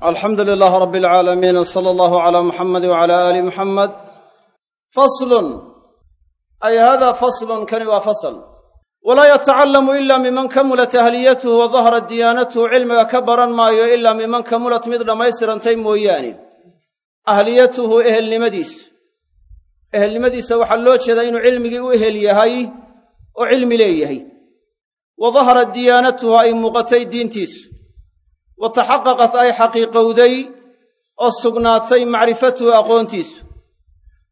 alxamdu lilaah rabbi alcaalamiin w sala allahu calaa muxamadi wacala aali muxamed faslun. Ay hada faslun kani waa fasl. Walaa yatacallamu ila miman kamulat ahliyatuhu wa dahrat diyaanatuhu cilmiga ka baran maayo ilaa miman kamulat mid dhammaystirantay mooyaane. Ahliyatuhu ehelnimadiisu ehelnimadiisa waxaa loo jeedaa inuu cilmigii u ehel yahay oo cilmi leeyahay. Wa daharat diyaanatuhu ay muuqatay diintiisu wa taxaqaqat ay xaqiiqowday oo sugnaatay macrifatuhu aqoontiisu.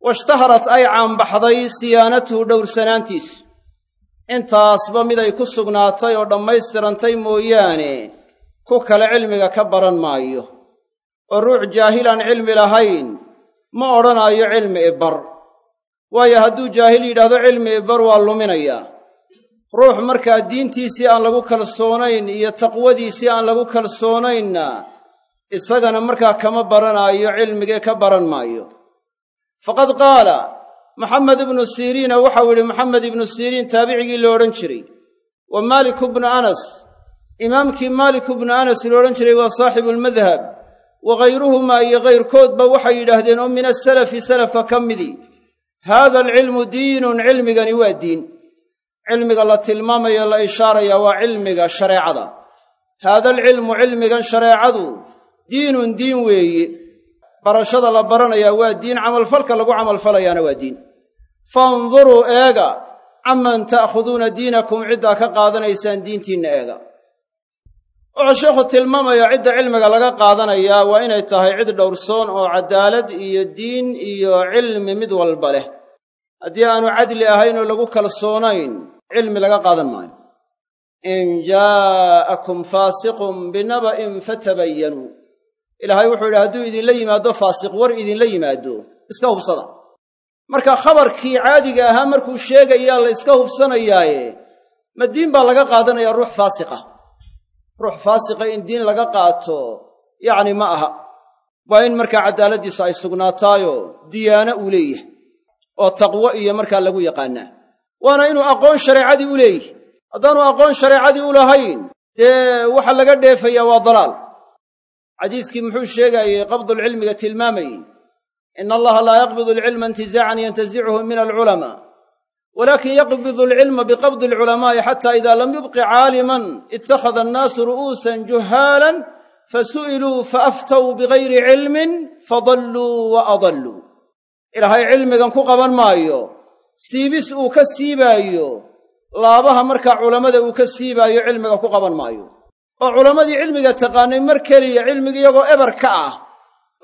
Waishtaharat ay caanbaxday siyaanatuhu dhowrsanaantiisu. Intaasba mid ay ku sugnaatay oo dhammaystirantay mooyaane ku kale cilmiga ka baran maayo. Oo ruux jaahilaan cilmi lahayn ma odhanaayo cilmi ibar waayo hadduu jaahil yidhaahdo cilmi ibar waa luminayaa ruux markaa diintiisii aan lagu kalsoonayn iyo taqwadiisii aan lagu kalsoonaynna isagana markaa kama baranaayo cilmigee ka baran maayo. Faqad qaala maxamed ibnu siriina waxau yidhi maxamed ibnu siriin taabicigii la odhan jiray wa maaliku bnu anas. Imaamkii maaliku bnu anas la odhan jiray waa saaxibu lmadhab wa ghayruhumaa iyo kayrkoodba waxay yidhaahdeen oo min asalafi salafka ka midii haada alcilmu diinun cilmigani waa diin cilmiga la tilmaamayo la ishaaraya waa cilmiga shareecada. Haada alcilmu cilmigan shareecadu diinun diin weeye barashada la baranayaa waa diin camalfalka lagu camalfalayaana waa diin. Fanduruu eega. Caman ta'khuduuna diinakum ciddaa ka qaadanaysaan diintiinna eega. Wuxuu sheikhu tilmaamayaa cidda cilmiga laga qaadanayaa waa inay tahay cid dhowrsoon oo caddaalad iyo diin iyo cilmi mid walba leh. Haddii aanu cadli ahayn oo lagu kalsoonayn cilmi laga qaadan maayo. In jaa'akum faasiqun binaba'in fatabayanuu ilaahay wuxuu yidhi hadduu idinla yimaado faasiq war idinla yimaado. Iska hubsada. Marka khabarkii caadiga ahaa markuu sheegayaa la iska hubsanayaaye ma diin baa laga qaadanayaa ruux faasiqa. Ruux faasiqa in diin laga qaato yacni ma aha. Waa in markaa caddaaladdiisu ay sugnaataayo diyaano uu leeyahay oo taqwo iyo markaa lagu yaqaannaa waana inuu aqoon shareecadii u leeyahy haddaanu aqoon shareecadii u lahayn dee waxa laga dheefayaa waa dalaal. Xadiiskii muxuu sheegaayey qabdulcilmiga tilmaamayey ina allaha laa yaqbidu alcilma intizaacan yantazichu min alculamaa walakin yaqbidu alcilma biqabdi alculamaa'i xata ida lam yubqi caaliman ittakhada annaasu ru'uusan juhaalan fasu'iluu faaftaw bigayri cilmin fadalluu wa adalluu. Ilaahay cilmigan ku qaban maayo siibis uu ka siibaayo laabaha markaa culammada uu ka siibaayo cilmiga ku qaban maayo. Oo culammadii cilmiga taqaanay mar keliya cilmigi iyagoo eber ka ah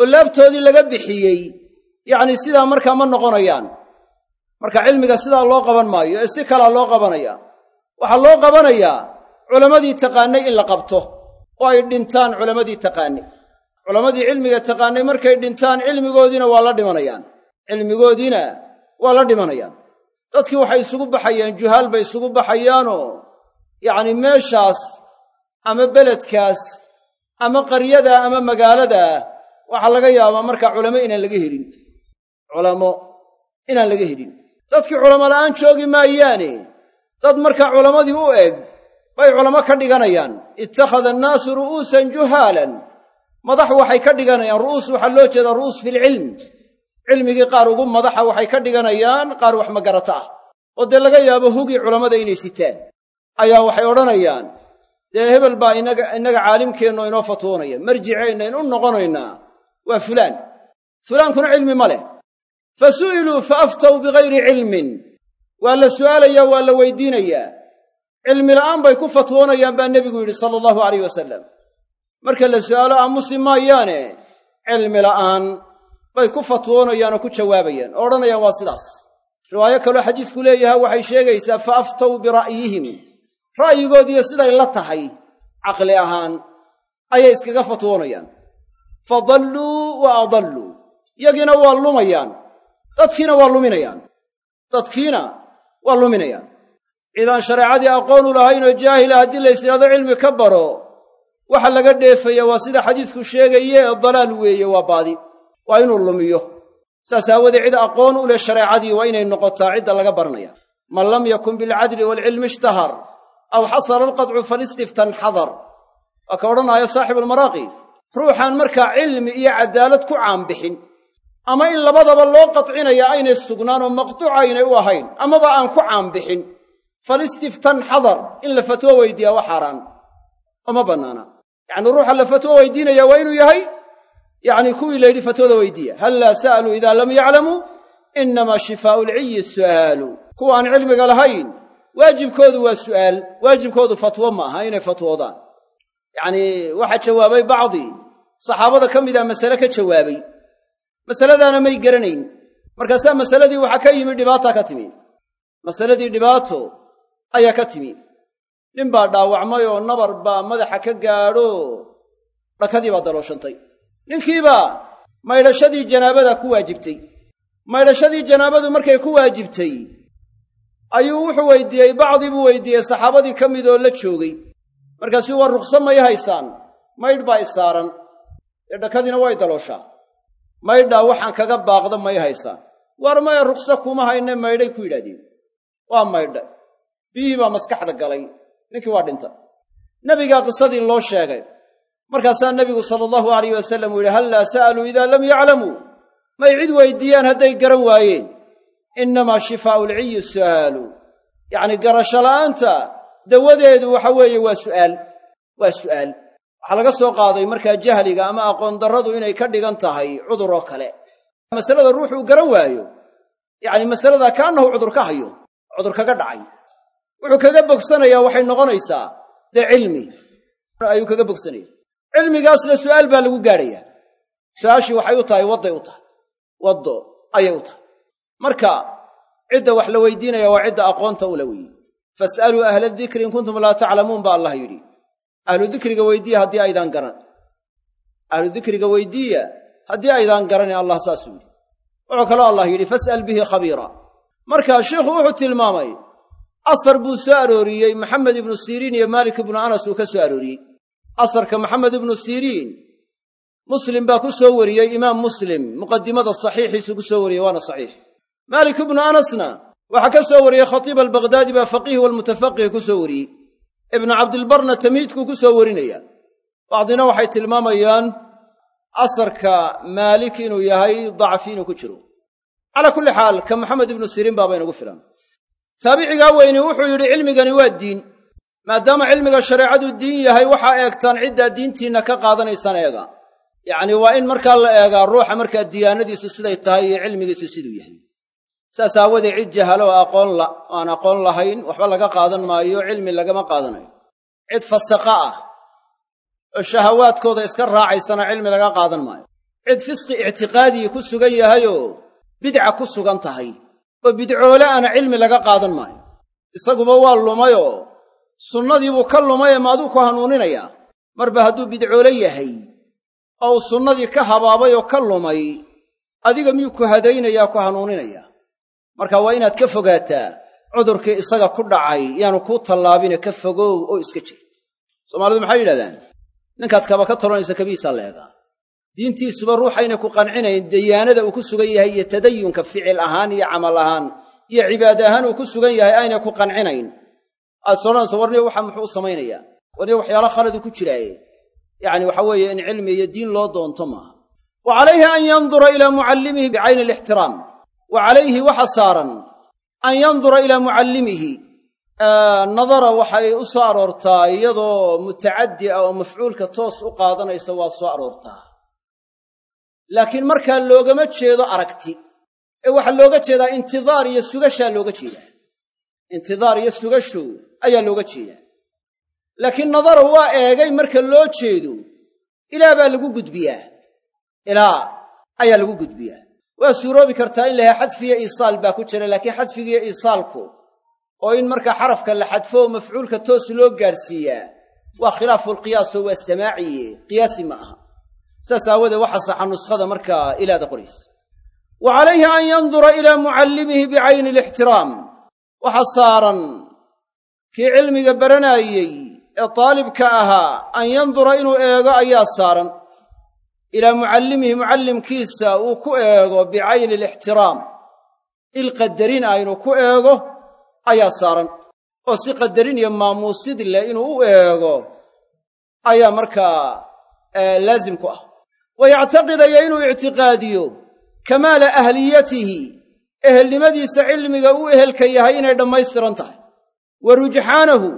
oo laabtoodii laga bixiyey yacni sidaa markaa ma noqonayaan. Marka cilmiga sidaa loo qaban maayo ee si kalaa loo qabanaya. Waxaa loo qabanayaa culammadii taqaannay in la qabto oo ay dhintaan culammadii taqaannay culammadii cilmiga taqaannay markay dhintaan cilmigoodiina waa la dhimanayaan. Cilmigoodiina waa la dhimanayaan dadkii waxay isugu baxayaan juhaal bay isugu baxayaanoo yacni meeshaas ama beledkaas ama qaryadaa ama magaaladaa waxaa laga yaabaa markaa culamo inaan laga helin. Culamo inaan laga helin. Dadkii culamo la'aan joogi maayaane dad markaa culammadii u eg bay culamo ka dhiganayaan. Ittakhada annaasu ru'uusan juhaalan. Madax waxay ka dhiganayaan ru'uus waxaa loo jeedaa ru'uus filcilm cilmigii qaar ugu madaxa waxay ka dhiganayaan qaar wax magarata ah. Oo dee laga yaabo hugii culammada inay sitaan. Ayaa waxay odhanayaan dee hebel baa inaga innaga caalimkeenno inoo fatwoonaya marjiceennayn u noqonaynaa waa fulaan. Fulaankuna cilmi ma leh. Fa su'iluu fa aftaw bigayri cilmin. Waa la su'aalayaa waa la weydiinayaa. Cilmi la'aan bay ku fatwoonayaan baa nebigu yidhi sala allahu alayh wasalam marka la su'aalo aamusi maayaane cilmi la'aan bay ku fatwoonayaan oo ku jawaabayaan oo odhanayaan waa sidaas. Riwaayo kaloo xadiisku leeyahay waxay sheegaysaa fa aftaw bira'yihim ra'yigoodiiyo siday la tahay caqli ahaan ayay iskaga fatwoonayaan fa dalluu wa adalluu. Yagiina waa lumayaan. Dadkiina waa luminayaan. Dadkiina waa luminayaan. Cidaan shareecadii aqoon u lahaynoo jaahila haddii la cilmi ka baro waxa laga dheefaya waa sida xadiisku sheegaye ee dalaal weeye waa baadi waa inuu lumiyo. Saas aawoodee cid aqoon u leh shareecadii waa inay noqotaa cidda laga baranaya. Man lam yakun bilcadli waalcilmi ishtahar aw xasara alqadcu falistiftan xadar. Waa ka odhanaayo saaxibu almaraaqi ruuxaan markaa cilmi iyo caddaalad ku caanbixin. Ama in labadaba loo qadcinaya aynay sugnaan oo maqtuuc aynay u ahayn amaba aan ku caanbixin. Falistiftan xadar in la fatwo weydiiyaa waa xaaraan. Oo ma bannaana. Yacnii ruuxa la fatwo weydiinaya waa inuu yahay yacni kuwii la yidhi fatwada weydiiya hallaa sa'aluu idaa lam yaclamuu innamaa shifaa'u lciyi su'aalu kuwa aan cilmiga lahayn waajibkoodu waa su'aal waajibkoodu fatwo ma aha inay fatwoodaan. Yacnii waxaa jawaabay bacdi saxaabada ka mid a masale ka jawaabay. Masaladaana may garanayn. Markaasaa masaladii waxaa ka yimi dhibaata ka timi. Masaladii dhibaato ayaa ka timi. Nin baa dhaawacmay oo nabar baa madaxa ka gaadho dhakadii baa dalooshantay ninkiibaa maydhashadii janaabada ku waajibtay. Maydhashadii janaabadu markay ku waajibtay ayuu wuxuu weydiiyey bacdii buu weydiiyey saxaabadii ka mid oo la joogay. Markaasuu war ruqsa may haysaan maydh baa isaaran dee dhakadiina way dalooshaa. Maydhaa waxaan kaga baaqda may haysaan. War maya ruqsa kuma hayne maydhay ku yidhahdeen waa maydha. Biyihii baa maskaxda galay. Ninkii waa dhinta. Nebigaa qisadii loo sheegay markaasaa nebigu sala allahu alayh wasalam uu hallaa sa'aluu idaa lam yaclamuu may cid weydiiyaan hadday garan waayeen. Innamaa shifaa'u lciyi su'aalu. Yacnii garasho la'aanta dawadeedu waxa weeye waa su'aal waa su'aal. Waxaa laga soo qaaday markaa jahliga ama aqoon darradu inay ka dhigan tahay cudur oo kale. Masalada ruuxuu garan waayo yacni masalada kaannahu cudur ka hayo cudur kaga dhacay. Wuxuu kaga bogsanayaa waxay noqonaysaa dee cilmi. Ayuu kaga bogsanaya cilmigaasna su'aal baa lagu gaadhayaa. Su'aashii waxay u tahay wadday u tahay. Waddo ayay u tahay. Marka cidda wax la weydiinaya waa cidda aqoonta ula weeye fas'aluu ahla dikri in kuntum laa taclamuun baa allah yidhi. Ahlu dikriga weydiiya haddii aydaan garan. Ahlu dikriga weydiiya haddii aydaan garanin allah saasuu yidhi. Wuxuu kaloo allah yidhi fas'al bihi khabiira. Marka sheikhu wuxuu tilmaamay asar buu soo arooriyey maxamed ibnu siriin iyo maalik ibnu anas uu ka soo arooriyey asarka maxamed ibnu siriin. Muslim baa ku soo wariyey imaam muslim muqadimada saxiixiisu ku soo wariyey waana saxiix. Maalik ibnu anasna waxaa ka soo wariyey khatiib albaqhdaadi baa faqiih walmutafaqih ku soo wariyey. Ibnu cabdilbarna tamiidkuu ku soo warinaya. Bacdina waxay tilmaamayaan asarka maalik inuu yahay dacfi inuu ku jiro. Calaa kulli xaal ka maxamed ibnu siriin baaba inagu filan. Taabicigaa weyni wuxuu yidhi cilmigani waa diin maadaama cilmiga shareecadu diin yahay waxaa eegtaan ciddaa diintiinna ka qaadanaysaan eega. Yacnii waa in markaa la eegaa ruuxa markaa diyaanadiisu siday tahay iyo cilmigiisu siduu yahay. Saas aawadee cid jahalo oo aqoon la aan aqoon lahayn waxba laga qaadan maayo cilmi lagama qaadanayo. Cid fasaqa ah oo shahawaadkooda iska raacaysana cilmi laga qaadan maayo. Cid fisqi ictiqaadii ku sugan yahayoo bidca ku sugan tahay oo bidcoole ana cilmi laga qaadan maayo. Isaguba waa lumayoo sunnadiibuu ka lumaye maaduu ku hanuuninayaa marba hadduu bidcoole yahay oo uu sunnadii ka habaabay oo ka lumay adiga miyuu ku hadaynayaa ku hanuuninayaa marka waa inaad ka fogaataa cudurkii isaga ku dhacay yaanu kuu tallaabine ka fogow oo iska jir. Soomaalidu maxay yidhahdaan? Ninkaad kaba ka tolonaysa kabihiisaa la eegaa diintiisuba ruuxayna ku qancinayn dayaanada uu ku sugan yahay iyo tadayunka ficil ahaan iyo camal ahaan iyo cibaade ahaan uu ku sugan yahay ayna ku qancinayn aad soodhanaysa warniyo waxa muxuu u samaynayaa? Warniyo waxyaala khaladu ku jiraaye. Yacni waxa weeye in cilmi iyo diin loo doonto maaha wa calayhi an yandura ilaa mucallimihi bicayni alixtiraam. Wa calayhi waxa saaran an yandura ilaa mucallimihi nadara waxay u soo aroortaa iyadoo mutacaddi ah oo mafcuulka toos u qaadanaysa waa soo aroortaa. Laakiin markaa loogama jeedo aragti ee waxaa looga jeedaa intidaar iyo sugashaa looga jeedaa. Intidaar iyo sugashow ayaa looga jeedaa. Laakiin nadara waa eegay marka loo jeedo ilaa baa lagu gudbiyaa. Ilaa ayaa lagu gudbiyaa. Waa suuroobi kartaa in lahaa xadfiyo iisaal baa ku jira laakiin xadfigiiyo iisaalku oo in markaa xarafka la xadfo oo mafcuulka toos loo gaadhsiiyaa waa khilaafulqiyaasoo waa samaaciye qiyaasi ma aha. Saas aawoodee waxa saxa nuskhada markaa ilaada qoraysa wa calayhi an yandura ilaa mucallimihi bicayni alixtiraam waxa saaran kii cilmiga baranaayey ee daalibka ahaa an yandura inuu eego ayaa saaran. Ilaa mucallimihi mucallimkiisa uu ku eego bicayni alixtiraam. Il qadarin ah inuu ku eego ayaa saaran. Oo si qadarin iyo maamuusid leh inuu u eego ayaa markaa laazim ku ah. Wa yactaqidaya inuu ictiqaadiyo kamaala ahliyatihi. Ehelnimadiisa cilmiga uu ehelka yahay inay dhammaystiran tahay wa rujxaanahu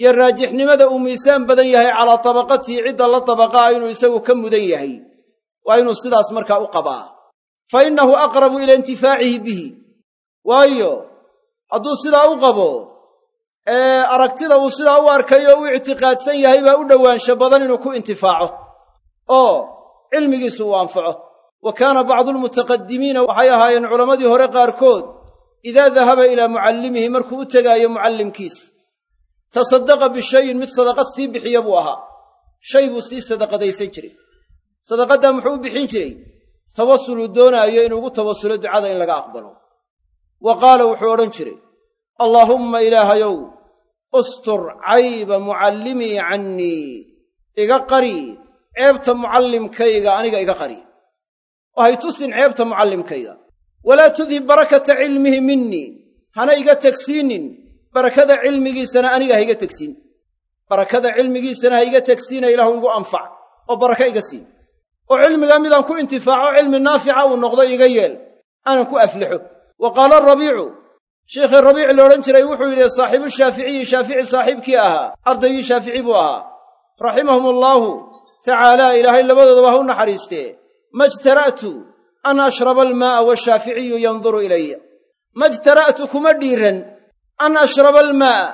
iyo raajixnimada uu miisaan badan yahay calaa tabaqatihi cidda la tabaqaa inuu isagu ka mudan yahay. Waa inuu sidaas markaa u qabaa. Fa innahu aqrabu ila intifaacihi bihi. Waayo hadduu sidaa u qabo ee aragtida uu sidaa u arkayo u ictiqaadsan yahay baa u dhowaansho badan inuu ku intifaaco. Oo cilmigiisu uu anfaco. Wa kaana bacdu almutaqadimiina waxay ahaayeen culammadii hore qaarkood idaa dahaba ilaa mucallimihi markuu u tegaayo mucallimkiis tasaddaqa bishayin mid sadaqad sii bixiya buu ahaa. Shay buu sii sadaqadaysan jiray. Sadaqaddaa muxuu u bixin jiray? Tawasuluu doonaayo inuu ugu tawasulo ducada in laga aqbalo. Wa qaala wuxuu odhan jiray allaahumma ilaahayow ustur cayba mucallimii cannii iga qari ceebta mucallimkayga aniga iga qari. Oo tusin ceebta mucallimkayga walaa tudhib barakata cilmihi minii hana iga tegsiinin barakada cilmigiisana aniga ha iga tegsiin barakada cilmigiisana ha iga tegsiina ilaahu igu anfac oo baraka iga siin. Oo cilmiga midaan ku intifaaco cilmi naafica uu noqdo iga yeel. Aanan ku aflixo. Wa qaala rabiicu sheikhii rabiic la odhan jiray wuxuu yidhi saaxiibu shaaficiyi shaafici saaxiibkii ahaa ardaygii shaafici buu ahaa. Raximahum allaahu tacaalaa ilaahay labadoodaba ha u naxariistee. Majtara'tu an ashraba almaa'a washaaficiyu yanduru ilaya majtara'tu kuma dhiiran an ashraba almaa'a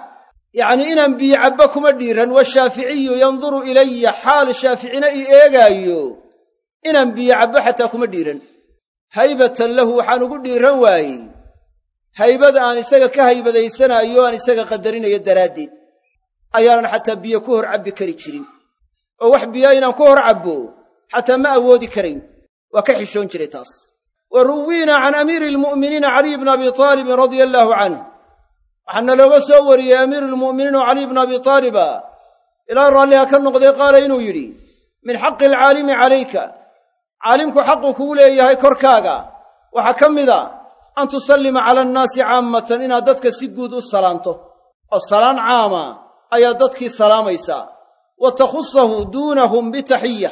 yacnii inaan biyo cabbo kuma dhiiran washaaficiyu yanduru ilaya xaal shaaficina ii eegaayo inaan biyo cabbo xataa kuma dhiiran haybatan lahu waxaan ugu dhiiran waayey haybada aan isaga ka haybadaysanaayo aan isaga qadarinayo daraaddeed ayaanan xataa biyo ku hor cabbi kari jirin oo wax biyo inaan ku hor cabbo xataa ma awoodi karayn waa ka xishoon jiray taas. Wa ruwiinaa can amiiri almu'miniina caliy bni abi taalibin radia allaahu canh waxaana looga soo wariyey amiiru lmu'miniin caliy bna abi taaliba ilaa raalliha ka noqday qaala inuu yidhi min xaqi alcaalimi calayka caalimku xaqu kugu leeyahay korkaaga. Waxaa ka mid a an tusallima cala annaasi caammatan inaad dadka si guud u salaanto. Oo salaan caama ayaad dadkii salaamaysaa wa takhusahu duunahum bitaxiya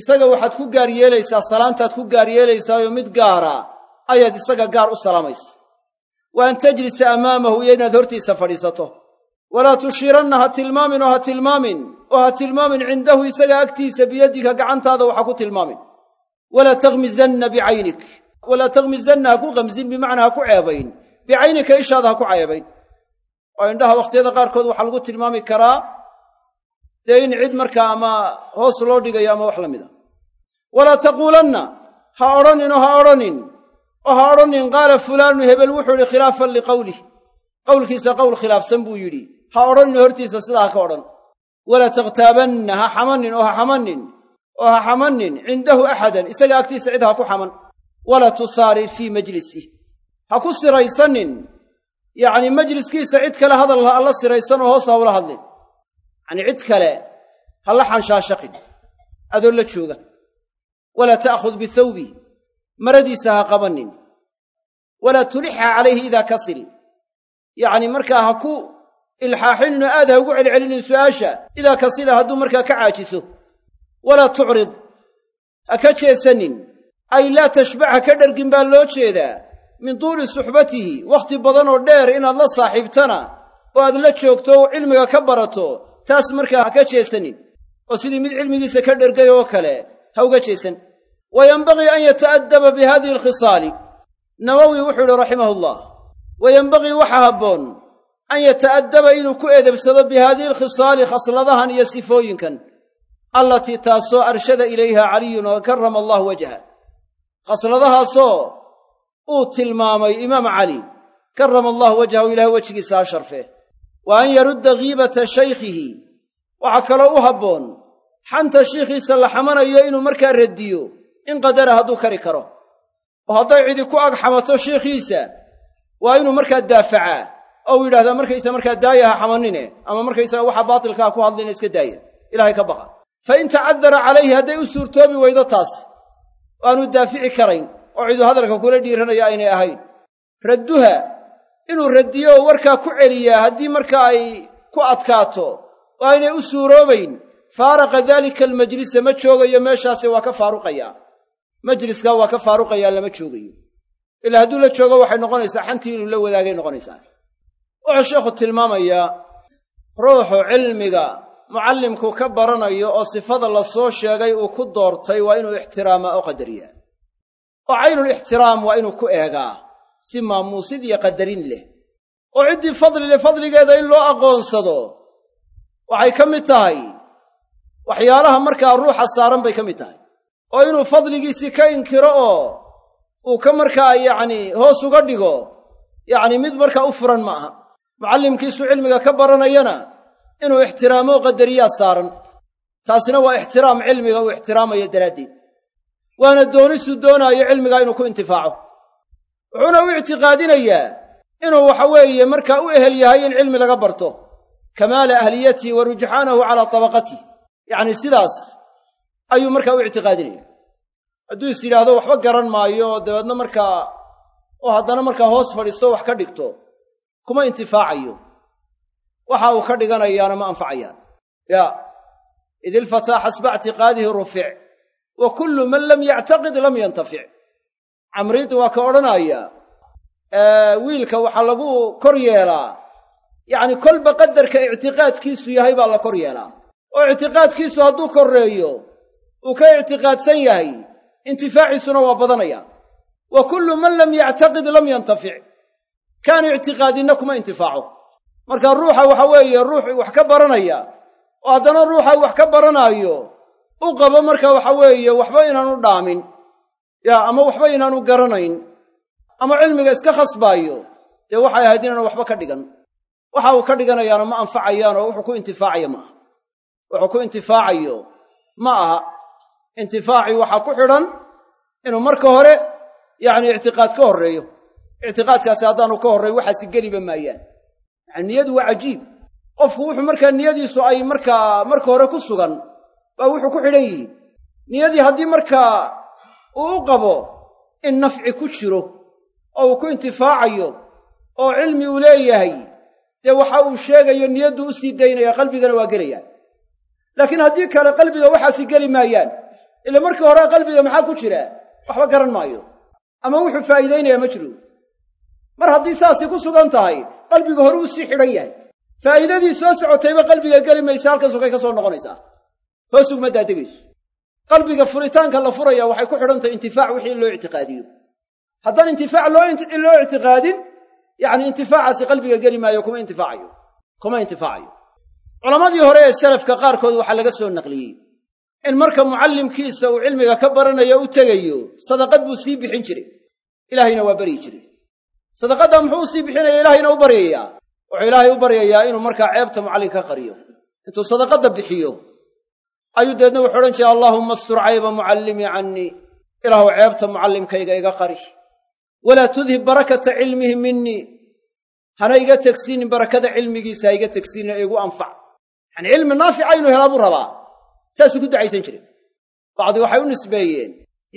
isaga waxaad ku gaar yeelaysaa salaantaad ku gaar yeelaysaayo mid gaara ayaad isaga gaar u salaamaysa wa an tajlisa amaamahu iyo inaad hortiisa fadhiisato. Walaa tushiiranna ha tilmaamin oo ha tilmaamin oo ha tilmaamin cindahu isaga agtiisa biyadika gacantaada waxa ku tilmaamin. Walaa takhmizanna bicaynik walaa takhmizanna ha ku qamsin bimacnaa ha ku ceebayn bicaynika ishaada ha ku ceebayn. Oo indhaha wakhtiyada qaarkood waxaa lagu tilmaami karaa dee in cid markaa ama hoos loo dhigayo ama wax la mid a. Walaa taquulanna ha odhanin oo ha odhanin oo ha odhanin qaala fulaanu hebel wuxuu idhi khilaafan liqowlih qowlkiisa qowl khilaafsan buu yidhi. Ha odhanin hortiisa sidaa ha ka odhan. Walaa takhtaabanna ha xamanin oo ha xamanin oo ha xamanin cindahu axadan isaga agtiisa cid ha ku xaman. Walaa tusaari fii majlisih ha ku siraysanin. Yacnii majliskiisa cid kale hadal ha la siraysanoo hoos ha ula hadlin yacnii cid kale ha la xanshaashaqin. Adoo la jooga. Walaa ta'khud bithawbi maradiisa ha qabannin walaa tulixa calayhi idaa kasil yacnii markaa ha ku ilxaaxinin oo aad ha ugu celcelinin su'aasha idaa kasila hadduu markaa ka caajiso. Walaa tucrid ha ka jeesanin. Ay laa tashbac ha ka dhergin baa loo jeedaa. Min tuuli suxbatihi wakhti badanoo dheer inaad la saaxiibtana oo aad la joogto oo cilmiga ka barato taas markaa ha ka jeesanin oo sidii mid cilmigiisa ka dhergay oo kale ha uga jeesan. Wa yenbagii an yata'addaba bi hadihi alkhisaali. Nawowi wuxuu idhi raximahullah wa yenbagii waxaa habboon an yata'addaba inuu ku edebsado bi haadihi alkhisaali khasladahan iyo sifooyinkan allatii taasoo arshada ilayha caliyun oo karama allahu wajha. Khasladahaasoo uu tilmaamay imaam cali karama allahu wajhahu ilahay wejigiisa ha sharfee wa an yarudda kiibata shaykhihi. Waxaa kaloo u habboon xanta shiikhiisa la xamanayo inuu markaa radiyo in qadara hadduu kari karo. Oo hadday cidi ku ag xamato shiikhiisa waa inuu markaa daafacaa oo uu yidhahdaa markaysa markaa daaya ha xamanine ama markaysaga waxa baatilkaa ku hadlina iska daaya. Ilahay ka baqa. Fa in tacadara calayhi hadday u suurtoobi weydo taas waanu daafici karayn oo ciduu hadalka kula dhiiranaya aynay ahayn. Radduha inuu radiyo oo warkaa ku celiyaa haddii markaa ay ku adkaato oo aynay u suuroobayn. Faaraqa daalika almajlisa ma joogayo meeshaasi waa ka faaruqayaa majliskaa waa ka faaruqayaa lama joogayo. Ilaa hadduu la joogo waxay noqonaysaa xantii inuu la wadaagay noqonaysaa. Wuxuu sheekhu tilmaamayaa ruuxu cilmiga mucallimku ka baranayo oo sifada la soo sheegay uu ku doortay waa inuu ixtiraamaa oo qadariyaa. Oo caynul ixtiraam waa inuu ku eegaa si maamuusid iyo qadarin leh. Oo ciddii fadli leh fadligeeda in loo aqoonsado waxay ka mid tahay. Waxyaalaha markaa ruuxa saaran bay ka mid tahay. Oo inuu fadligiisii ka inkiro oo uu ka markaa yacnii hoos uga dhigo yacni mid markaa u furan ma aha. Mucallimkiisu cilmiga ka baranayana inuu ixtiraamoo qadariyaa saaran. Taasina waa ixtiraam cilmiga uu ixtiraamayo daraaddeed. Waana doonisuu doonaayo cilmigaa inuu ku intifaaco wuxuuna u ictiqaadinayaa inuu waxa weeye markaa u ehel yahay in cilmi laga barto. Kamaala ahliyatihi wa rujxaanahu calaa tabaqatih yacni sidaas ayuu markaa u ictiqaadinaya hadduu is yidhaahdo waxba garan maayo oo dabeedna markaa oo haddana markaa hoos fadhiisto wax ka dhigto kuma intifaacayo. Waxa uu ka dhiganayaana ma anfacayaan. Yaa id ilfataa xasba ictiqaadihi rufic wa kullu man lam yactaqid lam yantafic camriiddu waa ka odhanaya wiilka waxaa lagu kor yeelaa. Yacni kolba qadarka ictiqaadkiisu yahay baa la kor yeelaa. Oo ictiqaadkiisu hadduu korreeyo uu ka ictiqaadsan yahay intifaaciisuna waa badanaya. Wa kullu man lam yactaqid lam yantafic. Kaanu ictiqaadinna kuma intifaaco. Marka ruuxa waxa weeye ruux wax ka baranaya oo haddana ruuxa wax ka baranaayo u qabo marka waxa weeye waxba inaanu dhaamin yaa ama waxba inaanu garanayn ama cilmiga iska khasbaayo dee waxay ahayd inaanu waxba ka dhigan. Waxa uu ka dhiganayaana ma anfacayaanoo wuxuu ku intifaacayo ma aha. Wuxuu ku intifaacayo ma aha. Intifaacii waxaa ku xidhan inuu marka hore yacni ictiqaad ka horreeyo. Ictiqaadkaasi haddaanu ka horrayn waxaasi geliba maayaan. Yacni niyadu waa cajiib. Qofku wuxuu markaa niyadiisu ay markaa marka hore ku sugan baa wuxuu ku xidhan yihiin. Niyadii haddii markaa uu u qabo in nafci ku jiro oo uu ku intifaacayo oo cilmi uu leeyahay dee waxa uu sheegayo niyaddu u sii daynaya qalbigana waa gelayaan. Laakiin haddii kale qalbiga waxaasi geli maayaan ila markii hore qalbiga maxaa ku jira? Waxba garan maayo. Ama wuxuu faa'iidaynayaa ma jiro mar haddii saasii ku sugan tahay qalbiga hore uu sii xidhan yahay. Faa'iidadii soo socotayba qalbiga geli maysa halkan sokay ka soo noqonaysaa. Hoos uguma daadegayso qalbiga furitaanka la furaya waxay ku xidhantahay intifaac wixii loo ictiqaadiyo. Haddaan intifaac loo ictiqaadin yacni intifaacaasi qalbiga geli maayo kuma intifaacayo kuma intifaacayo. Culammadii hore ee salafka qaarkood waxaa laga soo naqliyey. In marka mucallimkiisa uu cilmiga ka baranayo u tegayo sadaqad buu sii bixin jiray. Ilaahayna waa baryi jiray. Sadaqadda muxuu u sii bixinaya ilaahayna u baryayaa. Wuxuu ilaahay u baryayaa inuu markaa ceebta mucallimka qariyo. Intuu sadaqadda bixiyo ayuu deedna wuxuu odhan jiray allaahumma astur cayba mucallimii cannii. Ilaahu ceebta mucallimkayga iga qari. Walaa tudhib barakata cilmihi minii hana iga tegsiinin barakada cilmigiisa ha iga tegsiinin ee igu anfac. Yacanii cilmi naafica inuu helaa buu rabaa. Saasuu ku ducaysan jiray. Bacdi waxay u nisbeeyeen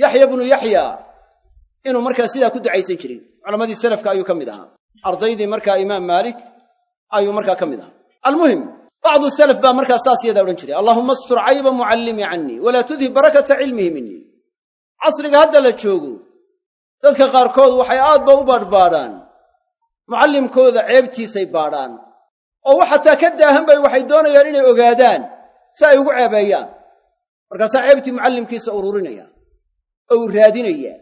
yaxya bnu yaxya inuu markaa sidaa ku ducaysan jiray. Culammadii salafka ayuu ka mid ahaa. Ardaydii markaa imaam maalik ayuu markaa ka mid ahaa. Almuhim bacdu salaf baa markaa saas yadaa odhan jiray allaahumma astur cayba mucallimii cannii walaa tudhib barakata cilmihi minii casriga hadda la joogo dadka qaarkood waxay aadba u baadhbaadhaan mucallimkooda ceebtiisay baadhaan oo wax xataa ka daahan bay waxay doonayaan inay ogaadaan si ay ugu ceebeeyaan markaasaa ceebtii mucallimkiisa ururinaya oo uu raadinayaa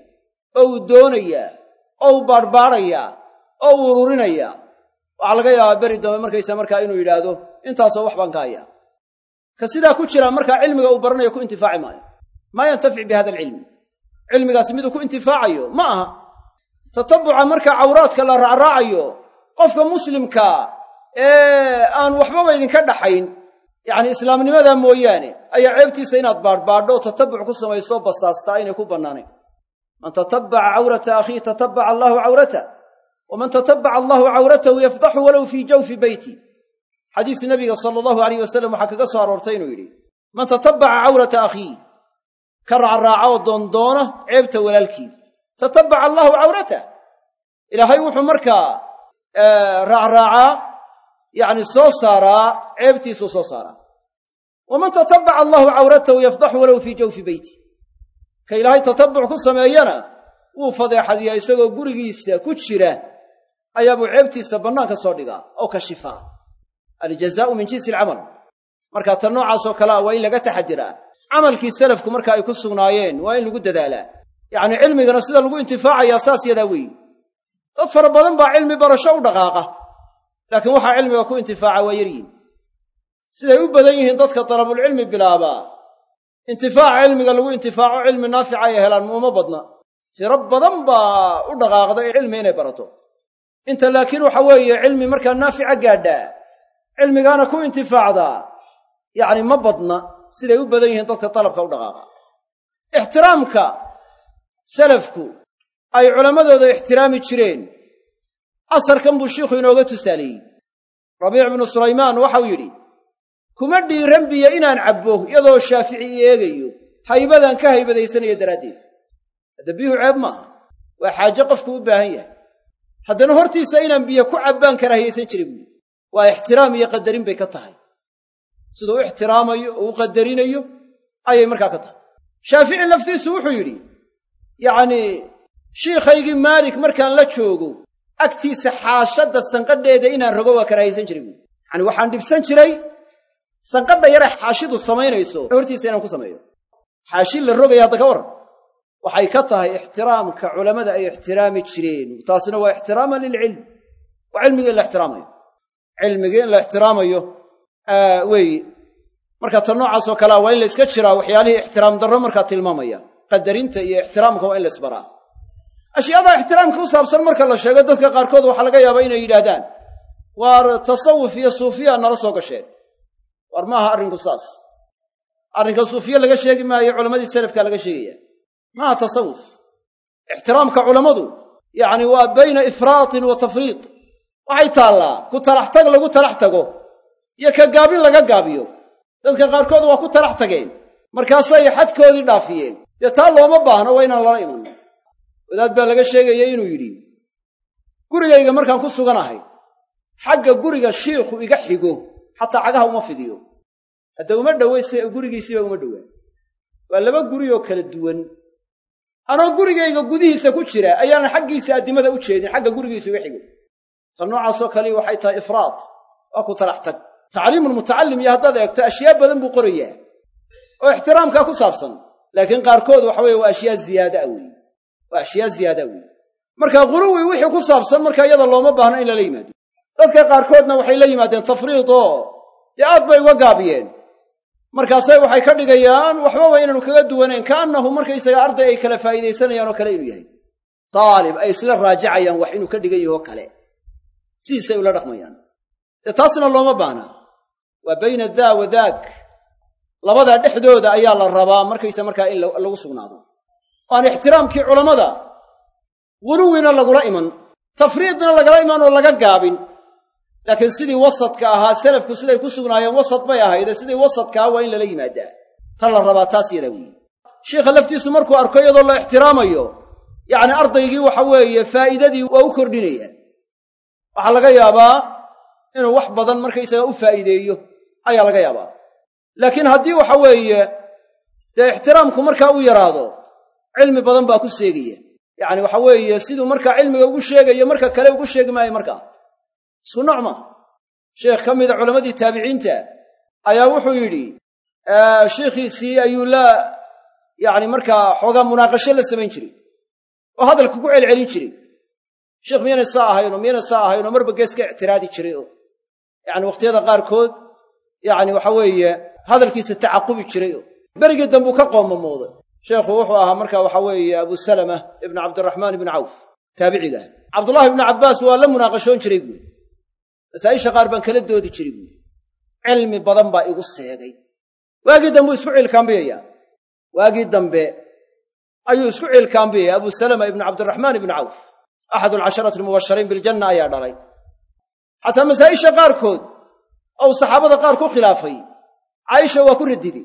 oo uu doonayaa oo uu baadhbaadhayaa oo uu ururinayaa waxaa laga yaabaa beri dambe markaysa markaa inuu yidhaahdo intaasoo wax baan ka hayaa. Ka sidaa ku jiraa markaa cilmiga uu baranayo ku intifaaci maayo. Maa yantafic bi hada alcilmi. Cilmigaasi miduu ku intifaacayo ma aha. Tatabuca markaa cawraadka la raacraacayo qofka muslimka ee aan waxbaba idinka dhaxayn yacni islaamnimadaa mooyaane ayaa ceebtiisa inaad baadhbaadho oo tatabuc ku samaysoo basaastaa aynay ku bannaanayn. Man tatabbaca cawrata akhiih tatabbaca allaahu cawratah waman tatabbaca allahu cawratahu yafdaxu walow fii jawfi beyti xadiis nabiga sala allahu alayh wasalam waxaa kaga soo aroortay inuu yidhi man tatabbaca cawrata akhiih ka raacraaca oo doondoona ceebta walaalkii tatabbaca allaahu cawratah ilaahay wuxuu markaa raacraacaa yacni soo saaraa ceebtiisuu soo saaraa. Waman tatabaca allahu cawratahu yafdaxu walow fii jawfi beyti ka ilaahay tatabuc ku sameeyana wuu fadeexadiyaa isagoo gurigiisa ku jira ayaabuu ceebtiisa bannaanka soo dhigaa oo kashifaa aljazaau min jinsi alcamal. Marka tan noocaasoo kale a waa in laga taxadiraa camalkii salafku marka ay ku sugnaayeen waa in lagu dadaalaa. Yacnii cilmigana sida lagu intifaacayaa saas yadaa weeye dad fara badan baa cilmi barasho u dhaqaaqa. Laakiin waxaa cilmiga ku intifaaca waa yaryihin siday u badan yihiin dadka dalabulcilmi bilaabaa intifaaca cilmiga lagu intifaaco cilmi naafica ay helaan uma badna. Tiro badan baa u dhaqaaqda cilmi inay barato. Inta laakiin waxa weeye cilmi markaa naafica gaadhaa cilmigaana ku intifaacdaa yacni ma badna siday u badan yihiin dadka dalabka u dhaqaaqa. Ixtiraamka salafku ay culammadooda ixtiraami jireen asarkan buu shiikhu inooga tusaaleeyey rabiic bnu sulaymaan waxau yidhi kuma dhiiran biyo inaan cabbo iyadoo shaafici i eegayo haybadan ka haybadaysanayo daraaddeed. Hadda biyuhu ceeb maaha waa xaaje qofku u baahan yahay. Haddana hortiisa inaan biyo ku cabbaan karaahiyaysan jirin buui waa ixtiraam iyo qadarin bay ka tahay. Siduu u ixtiraamayo oo u qadarinayo ayay markaa ka tahay. Shaafici laftiisu wuxuu yidhi yacnii shiikhaygii maalik markaan la joogo agtiisa xaashadda sanqadheeda inaan rogo waa karaahiyaysan jiray buui yacani waxaan dhibsan jiray sanqadha yare xaashidu samaynayso hortiisa inaan ku sameeyo. Xaashi la rogaya hadda ka warran waxay ka tahay ixtiraamka culammada ay ixtiraami jireen. Taasina waa ixtiraaman lilcilm. Waa cilmigii la ixtiraamayo cilmigii in la ixtiraamayo weeye marka ta noocaasoo kalea waa in la iska jiraa waxyaalihii ixtiraam darro markaa tilmaamaya. Qadarinta iyo ixtiraamka waa in la isbaraa. Ashyaada ixtiraamka ku saabsan marka la sheego dadka qaarkood waxaa laga yaabaa inay yidhaahdaan waar tasawuf iyo suufiya nala soo gasheen. War maaha arrinku saas? Arrinka suufiye laga sheegi maayo culammadii salafkaa laga sheegaya. Maaha tasawuf? Ixtiraamka culammadu yacni waa bayna ifraatin wa tafriid waxay taallaa ku talax tag lagu talax tago iyo ka gaabin laga gaabiyo. Dadka qaarkood waa ku talax tageen markaasay xadkoodii dhaafiyeen. Dee taa looma baahno waa inaan lala iman. Wadaad baa laga sheegaya inuu yidhi gurigayga markaan ku suganahay xagga guriga shiikhu iga xigo xataa cagaha uma fidiyo. Hadda uma dhowayse gurigiisiiba uma dhowaa. Waa laba guri oo kala duwan. Anoo gurigayga gudihiisa ku jira ayaanan xaggiisa addimada u jeedin xagga gurigiisu iga xigo ta noocaasoo kale waxay tahay ifraad. Waa ku talax tag. Tacliimulmutacallim iyo haddaad eegto ashyaa badan buu qorayaa. Oo ixtiraamkaa ku saabsan. Laakiin qaarkood waxa weye waa ashyaa ziyaadaa weeye. Waa ashyaa ziyaadaa weeye. Marka quluwi wixii ku saabsan marka iyada looma baahno in lala yimaado. Dadka qaarkoodna waxay la yimaadeen tafriid oo dee aad bay uga gaabiyeen. Markaasay waxay ka dhigayaan waxbaba inaanu kaga duwanayn kaannahu markaysaga arday ay kala faa'iidaysanayaan kale inuu yahay. Daalib ay isla raajacayaan wax inuu ka dhigan kale sidiisay ula dhaqmayaan. Dee taasna looma baahna. Waa bayna daa wa daak. Labadaa dhexdooda ayaa la rabaa markaysa markaa in lagu sugnaado. Aan ixtiraamkii culammada guluwina lagula iman tafriidna lagala iman oo laga gaabin. Laakiin sidii wasadka ahaa salafku siday ku sugnaayeen wasad bay ahayde sidii wasadkaa waa in lala yimaadaa. Tan la rabaa taas yadaa weeye. Sheikha laftiisu markuu arko iyadoo la ixtiraamayo yacni ardaygii waxa weeye faa'iidadii waa u kordhinaya waxaa laga yaabaa inuu wax badan markaysaga u faa'iideeyo ayaa laga yaabaa. Laakiin haddii waxa weeye dee ixtiraamku markaa u yaraado cilmi badan baa ku seegaya yacni waxa weeye siduu markaa cilmiga ugu sheegayo marka kale ugu sheegi maayo markaa isku nooc maaha sheekh ka mida culammadii taabiciinta ayaa wuxuu yidhi shiikhiisii ayuu la yacni markaa xoogaa munaaqasho la samayn jiray oo hadalka ku celcelin jiray sheekh miyaynay saa ahayn oo miyaynay saa ahayn oo marba geeska ictiraadi jiray oo. Yacni wakhtiyada qaarkood yacni waxa weeye hadalkiisa tacaqubi jiray oo. Berigii dambuu ka qoomamooday sheekhu wuxuu ahaa marka waxa weeye abu salama ibnu cabdiraxmaan ibnu cawf taabiciga ah cabdullaahi ibnu cabbaas waa la munaaqashoon jiray buuri masaa'isha qaar baan kala doodi jiray buuri cilmi badan baa igu seegay. Waagii dambuu isku ciilkaambiyayaa waagii dambe ayuu isku ciilkaambiyaya abu salama ibnu cabdiraxmaan ibnu cawf axadu alcasharati almubashariin biljanna ayaa dhalay xataa masaa'isha qaarkood ou saxaabada qaar ku khilaafay caaisha waa ku radidi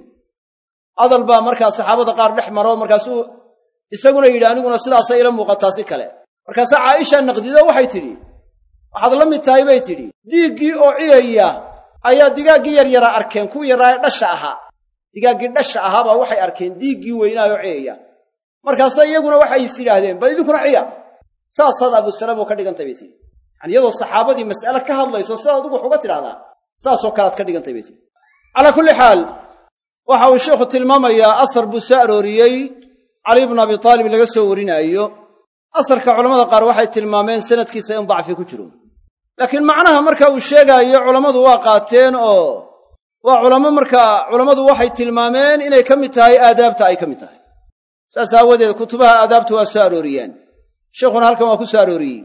hadal baa markaa saxaabada qaar dhex maro markaasuu isaguna yidhi aniguna sidaasay ila muuqataa si kale markaasaa caaisha naqdido waxay tidhi waxaad la mid tahay bay tidhi diiggii oo ciyaya ayaa digaaggii yaryaraa arkeen kuwii yaraa ee dhasha ahaa digaaggii dhasha ahaabaa waxay arkeen diiggii weynaayoo ciyaya markaase iyaguna waxay is yidhaahdeen bal idinkuna ciya saasaad abusalaam ka dhigantay bay tihi yani iyadoo saxaabadii mas'ale ka hadlayso sidaad adigu wax uga tidhahdaa saasoo kalead ka dhigantay bay tihi calaa kulli xaal waxa uu sheikhu tilmaamayaa asar buu soo arooriyey cali bnu abi taalib laga soo warinaayo. Asarka culamada qaar waxay tilmaameen sanadkiisa in dacfi ku jiro. Laakiin macnaha marka uu sheegaayo culammadu waa qaateen oo waa culamo markaa culammadu waxay tilmaameen inay ka mid tahay aadaabta ay ka mid tahay. Saas aawadeed kutubaha aadaabta waa soo arooriyaan sheikhuna halkan waa ku soo arooriyey.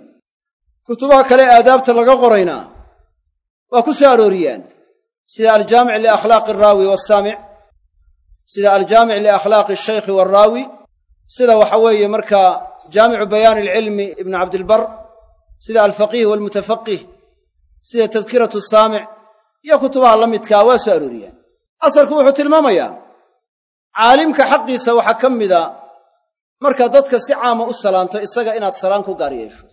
Kutubaha kale aadaabta laga qorayna waa ku soo arooriyaan. Sida aljaamic liakhlaaqi alraawi wasaamic sida aljaamic liakhlaaqi alshaykhi waalraawi sida waxa weeye markaa jaamicu bayaani alcilmi ibni cabdilbar sida alfaqiih waalmutafaqih sida tadkiratu saamic iyo kutubaha la midkaa waa soo arooriyaan. Asalku wuxuu tilmaamayaa caalimka xaqiisa waxaa ka mida marka dadka si caama u salaanto isaga inaad salaan ku gaar yeesho.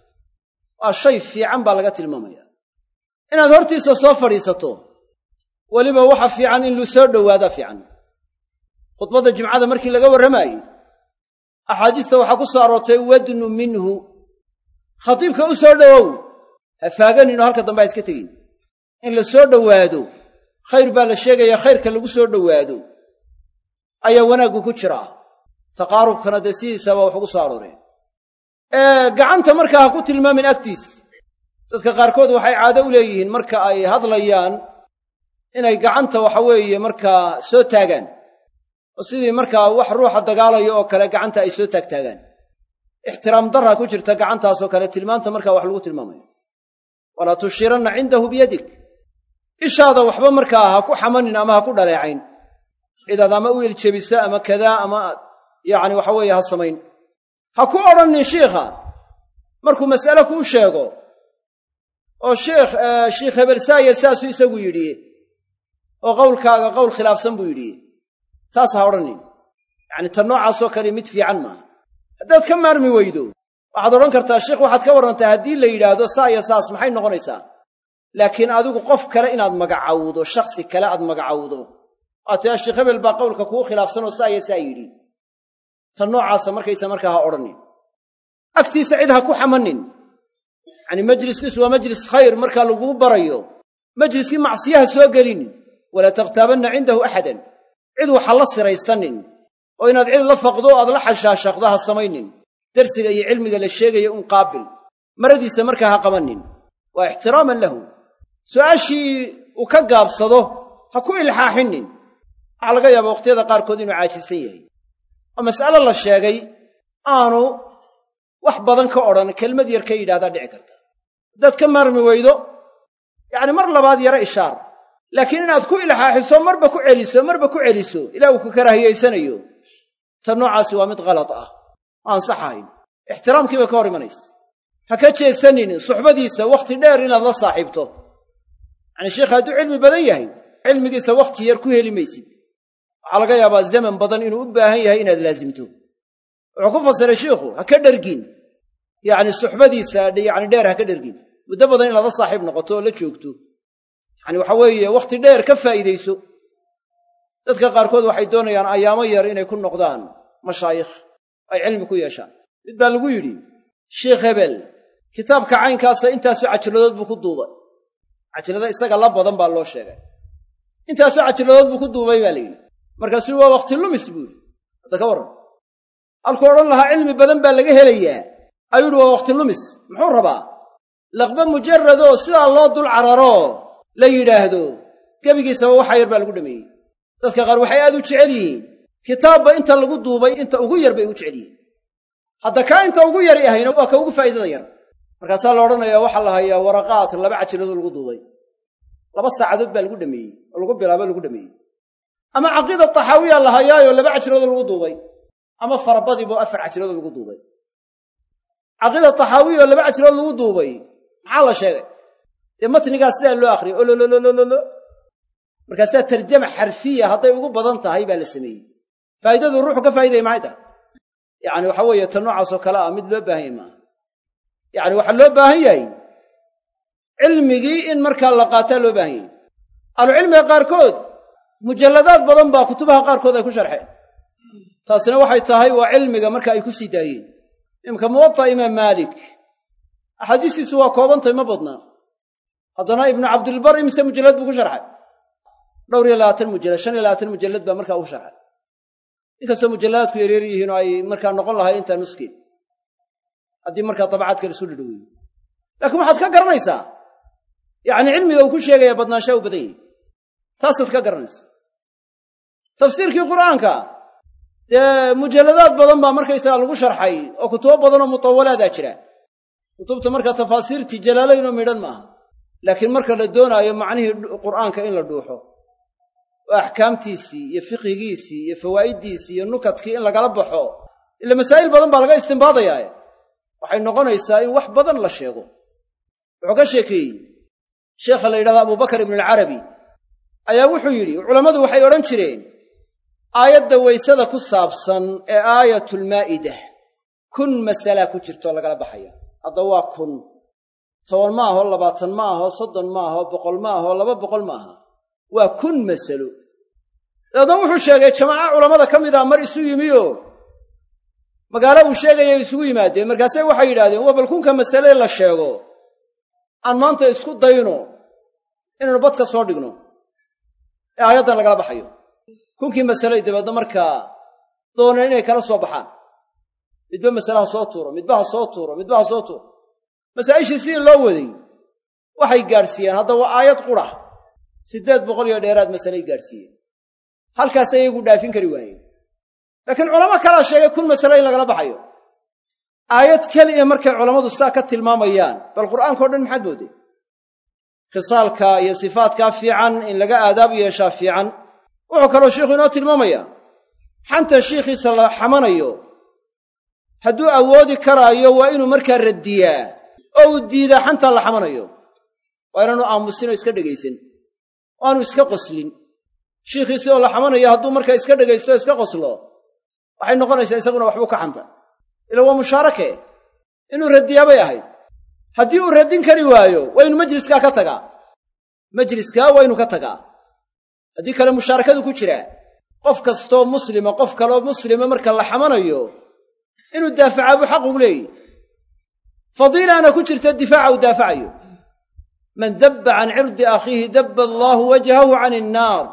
Waa shay fiican baa laga tilmaamaya. Inaad hortiisa soo fadhiisato weliba waxa fiican in lu soo dhowaadaa fiican. Khudbadda jimcada markii laga warramaayey axaadiista waxaa ku soo aroortay wadnu minhu. Khatiibka u soo dhowow ha faaganinoo halka dambe ha iska tegin. In la soo dhowaado khayr baa la sheegayaa khayrka lagu soo dhowaado ayaa wanaaggu ku jiraa taqaarubkana dee sidiisaba wax ugu soo arooreen gacanta markaa ha ku tilmaamin agtiis. Dadka qaarkood waxay caado u leeyihiin marka ay hadlayaan inay gacanta waxa weeye markaa soo taagaan. Oo sidii markaa wax ruuxa dagaalayo oo kale gacanta ay soo taagtaagaan. Ixtiraam darra ku jirta gacantaasoo kale tilmaanta markaa wax lagu tilmaamayo. Walaa tushiranna cindahu biyadik. Ishaada waxba markaa ha ku xamanin ama ha ku dhaleecayn. Cidaad ama u iljebiso ama kadaa ama yacni waxa weeye ha samayn. Ha ku odhannin shiikha markuu mas'ale kuu sheego oo sheikh shiikh hebelsaaye saasuu isagu yidhi oo qowlkaaga qowl khilaafsan buu yidhi taas ha odhanin yacni ta noocaasoo kale mid fiican maaha. Haddaad ka maarmi weydo waxaad odhan kartaa sheikh waxaad ka warrantaa haddii la yidhaahdo saa iyo saas maxay noqonaysaa? Laakiin adigu qof kale inaad magacawdo shakhsi kale aad magacawdo aad tiaa sheekh hebel baa qowlka kuu khilaafsanoo saa iyo saa yidhi ta noocaasa markaysa markaa ha odhanin. Agtiisa cid ha ku xamanin. Yacanii majliskiisu waa majlis khayr markaa laguu barayo. Majliskii macsiyaha soo gelinin. Walaa takhtaabanna cindahu axadan. Cid waxa la siraysanin. Oo inaad cid la faqdo o aad la xashaashaqdo ha samaynin. Dersiga iyo cilmiga la sheegaya un qaabil. Maradiisa markaa ha qabannin waa ixtiraaman lahu. Su'aashii uu ka gaabsado ha ku ilxaaxinin. Waxaa laga yaabaa wakhtiyada qaarkood inuu caajilsan yahay oo mas'alo la sheegay aanu wax badan ka odhan kelmad yar ka yidhahdaa dhici karta. Haddaad ka maarmi weydo yacni mar labaad yaro ishaar. Laakiin inaad ku ilxaaxiso marba ku celiso marba ku celiso ilaa uu ku karaahiyaysanayo ta noocaasi waa mid kalad ah. Oo ansax ahayn. Ixtiraamkii bay ka hor imanaysa. Ha ka jeesanin suxbadiisa wakhti dheer inaad la saaxiibto. Yacanii sheikh hadduu cilmi badan yahay cilmigiisa wakhti yar ku heli maysid waxaa laga yaabaa zaman badan inuu u baahan yahay inaad laasimto wuxuu ku fasiray shiikhu ha ka dhergin. Yacni suxbadiisa yacni dheer ha ka dhergin. Muddo badan inaad la saaxiib noqoto oo la joogto. Yacani waxa weeye wakhti dheer ka faa'iidayso. Dadka qaarkood waxay doonayaan ayaamo yar inay ku noqdaan mashaayikh ay cilmi ku yeeshaan. Mid baa lagu yidhi sheikh hebel kitaabka caynkaasa intaasoo cajiladood buu ku duubay. Cajilada isaga la badan baa loo sheegay. Intaasoo cajiladood buu ku duubay baa la yidhi markaasuu waa wakhti lumis buu hadda ka warran. Halkuu odhan lahaa cilmi badan baa laga helayaa. Ayuu yidhi waa wakhti lumis. Muxuu rabaa? Laqba mujaradoo sidaa loo dul cararoo la yidhaahdo. Gebigiisaba waxaa yar baa lagu dhameeyey. Dadka qaar waxay aad u jecel yihiin. Kitaabba inta lagu duubay inta ugu yar bay u jecel yihiin. Hadda kaa inta ugu yari ahayna waa ka ugu faa'iidada yar. Markaasaa la odhanayaa waxaa la hayaa waraqaat laba cajiladoo lagu duubay. Laba saacadood baa lagu dhameeyey oo lagu bilaabo lagu dhameeyey ama caqiida taxaawiya la hayaayoo laba cajiladoo lagu duubay. Ama farabadiiboo afar cajiladoo lagu duubay. Caqiida taxaawiya laba cajiladood lagu duubay. Maxaa la sheegay? Dee matnigaa sidaa loo akhriyay olololololo markaasaa tarjama xarfiya hadday ugu badan tahay baa la sameeyey. Faa'idadu ruuxu ka faa'idaya maxay tahay? Yacani waxa weeye ta noocaasoo kale ah mid loo baahan yahy maaha. Yacani waxaa loo baahan yahay cilmigii in markaa la qaataa loo baahan yahay. Ahlucilmiga qaarkood mujalladaad badan baa kutubaha qaarkood ay ku sharxeen. Taasina waxay tahay waa cilmiga marka ay ku sii daayeen. Imka muwaطa imaam maalik. Axaadiistiisu waa koobantay ma badnaa haddana ibnu cabdilbar imise mujallad buu ku sharxay. Dhowr iyo labaatan mujallad shan iyo labaatan mujallad baa markaa u sharxay. Inkastoo mujalladaadku yaryar yihiin oo ay markaa noqon lahay intaa nuskeed. Haddii markaa dabacaadka laisu dhidhoweeyo laakiin waxaad ka garanaysaa yacni cilmiga uu ku sheegaya badnaanshaa u badan yahi taasaad ka garanaysa. Tafsiirkii qur'aanka dee mujalladaad badan baa markaysagaa lagu sharxay oo kutubo badanoo mutawalaadaa jira. Kutubta markaa tafaasiirtii jalaalaynoo midhan maaha. Laakiin marka la doonaayo macnihii qur'aanka in la dhuuxo oo axkaamtiisii iyo fiqhigiisii iyo fawaa'iddiisii iyo nukadkii in lagala baxo ila masaa'il badan baa laga istimbaadayaa waxay noqonaysaa in wax badan la sheego. Wuxuu ka sheekeeyey sheekha la yidhahdo abubakar ibnualcarabi ayaa wuxuu yidhi culammadu waxay odhan jireen aayadda weysada ku saabsan ee aayatulmaa'ida kun masalaa ku jirtoo lagala baxaya. Hadda waa kun toban ma aho labaatan ma aho soddon ma aho boqol ma aho laba boqol ma aha waa kun masalo dabeedna wuxuu sheegay jamaaca culammada ka mid a mar isu yimioo magaalo uu sheegaya isugu yimaadeen. Markaase waxay yidhahdeen waa bal kunka masale la sheego. Aan maanta isku dayno inaynu badka soo dhigno ee aayaddan lagala baxayo. Kunkii masaley dabeedna markaa dooneen inay kala soo baxaan. Midba masale ha soo tuuro midba ha soo tuuro midba ha soo tuuro. Masaa'ishii sidii loo waday waxay gaadhsiiyeen. Hadda waa aayad qura siddeed boqol iyo dheeraad masaley gaadhsiiyeen. Halkaasay iyagu dhaafin kari waayeen. Laakiin culamo kalaa sheegay kun masale in lagala baxayo. Aayad keliya markay culammadu saa ka tilmaamayaan bal qur'aankao dhan maxaad moodeen khisaalka iyo sifaatkaa fiican in laga aadaab yeeshaa fiican. Wuxuu kaloo sheikhu inoo tilmaamayaa xanta shiikhiisa la xamanayo hadduu awoodi karaayo waa inuu markaa raddiyaa oo uu diidaa xantaa la xamanayo. Waa inaanu aamusin oo iska dhegaysan oo aanu iska qoslin. Shiikhiisii oo la xamanayo hadduu markaa iska dhegaysto o iska qoslo waxay noqonaysaa isaguna waxbuu ka xanta. Ila waa mushaarake inuu raddiyaa bay ahayd haddii uu raddin kari waayo waa inu majliskaa ka tagaa. Majliskaa waa inu ka tagaa. Haddii kale mushaarakadu ku jiraa qof kastoo muslima qof kaloo muslima marka la xamanayo inuu daafacaa buu xaq ugu leeyihi fadiilaana ku jirta difaaca uu daafacayo. Man dabba can cirdi akhiihi dabba allaahu wajhahu can innaar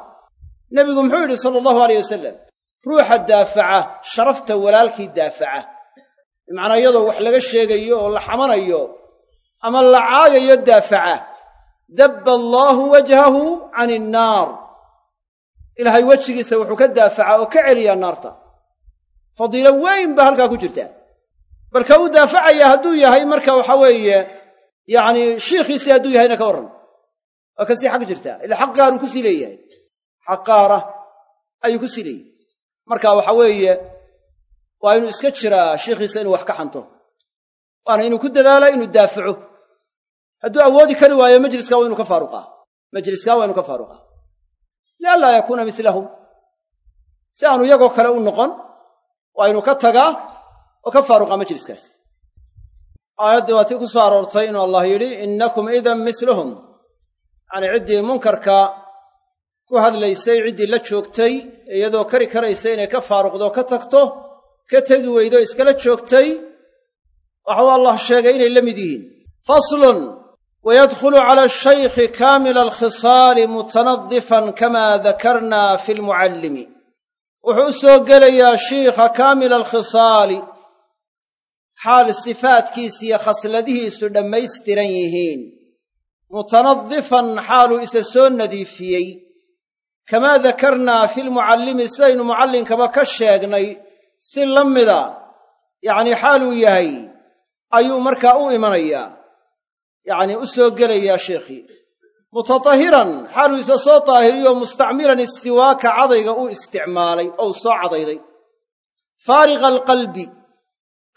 nebigu muxuu yidhi sala allahu aleyh wasalam ruuxa daafaca sharafta walaalkii daafaca. Bimacnaa iyadoo wax laga sheegayo oo la xamanayo ama la caayayo daafaca. Dabba allaahu wajhahu can innaar ilaahay wejigiisa wuxuu ka daafacaa oo ka celiyaa naarta. Fadiilo weyn baa halkaa ku jirta. Marka uu daafacayaa hadduu yahay marka waxa weeye yacnii shiikhiisii hadduu yahayna ka warran. Waa ka sii xaq jirtaa ila xaq gaaruu ku sii leeyahay. Xaq qaara ayuu ku sii leeyahay. Marka waxa weeye waa inuu iska jiraa shiikhiisa inuu wax ka xanto. Waana inuu ku dadaala inuu daafaco hadduu awoodi kari waayo majliska waa inuu ka faaruqaa. Majliskaa waa inuu ka faaruqaa. Lianlaa yakuuna mislahum. Si aanu iyagoo kale u noqon waa inuu ka tagaa oo ka faaruqaa majliskaas. Aayaddii waa tii ku soo aroortay inuu allah yidhi innakum idan mislahum yacnii ciddii munkarka ku hadlaysay ciddii la joogtay iyadoo kari karaysa inay ka faaruqdo ka tagto ka tegi weydo iskala joogtay waxuu allah sheegay inay la mid yihiin. Faslun wayadkhulu cala ashaykhi kaamila alkhisaali mutanadifan kama dakarna fi lmucallimi wuxuu u soo gelayaa shiikha kaamila alkhisaali xaal sifaadkiisi iyo khasladihiisu dhammaystiran yihiin mutanadifan xaaluu isa soo nadiifiyey kamaa dakarnaa fi lmucallimi sidaynu mucallinkaba ka sheegnay si la mida yacnii xaaluu yahay ayuu markaa u imanayaa yacnii u soo gelayaa sheikhii mutatahiran xaaluu isa soo daahiriyo mustacmilan istiwaaka cadayga uu isticmaalay ou soo cadayday. Faariqa alqalbi.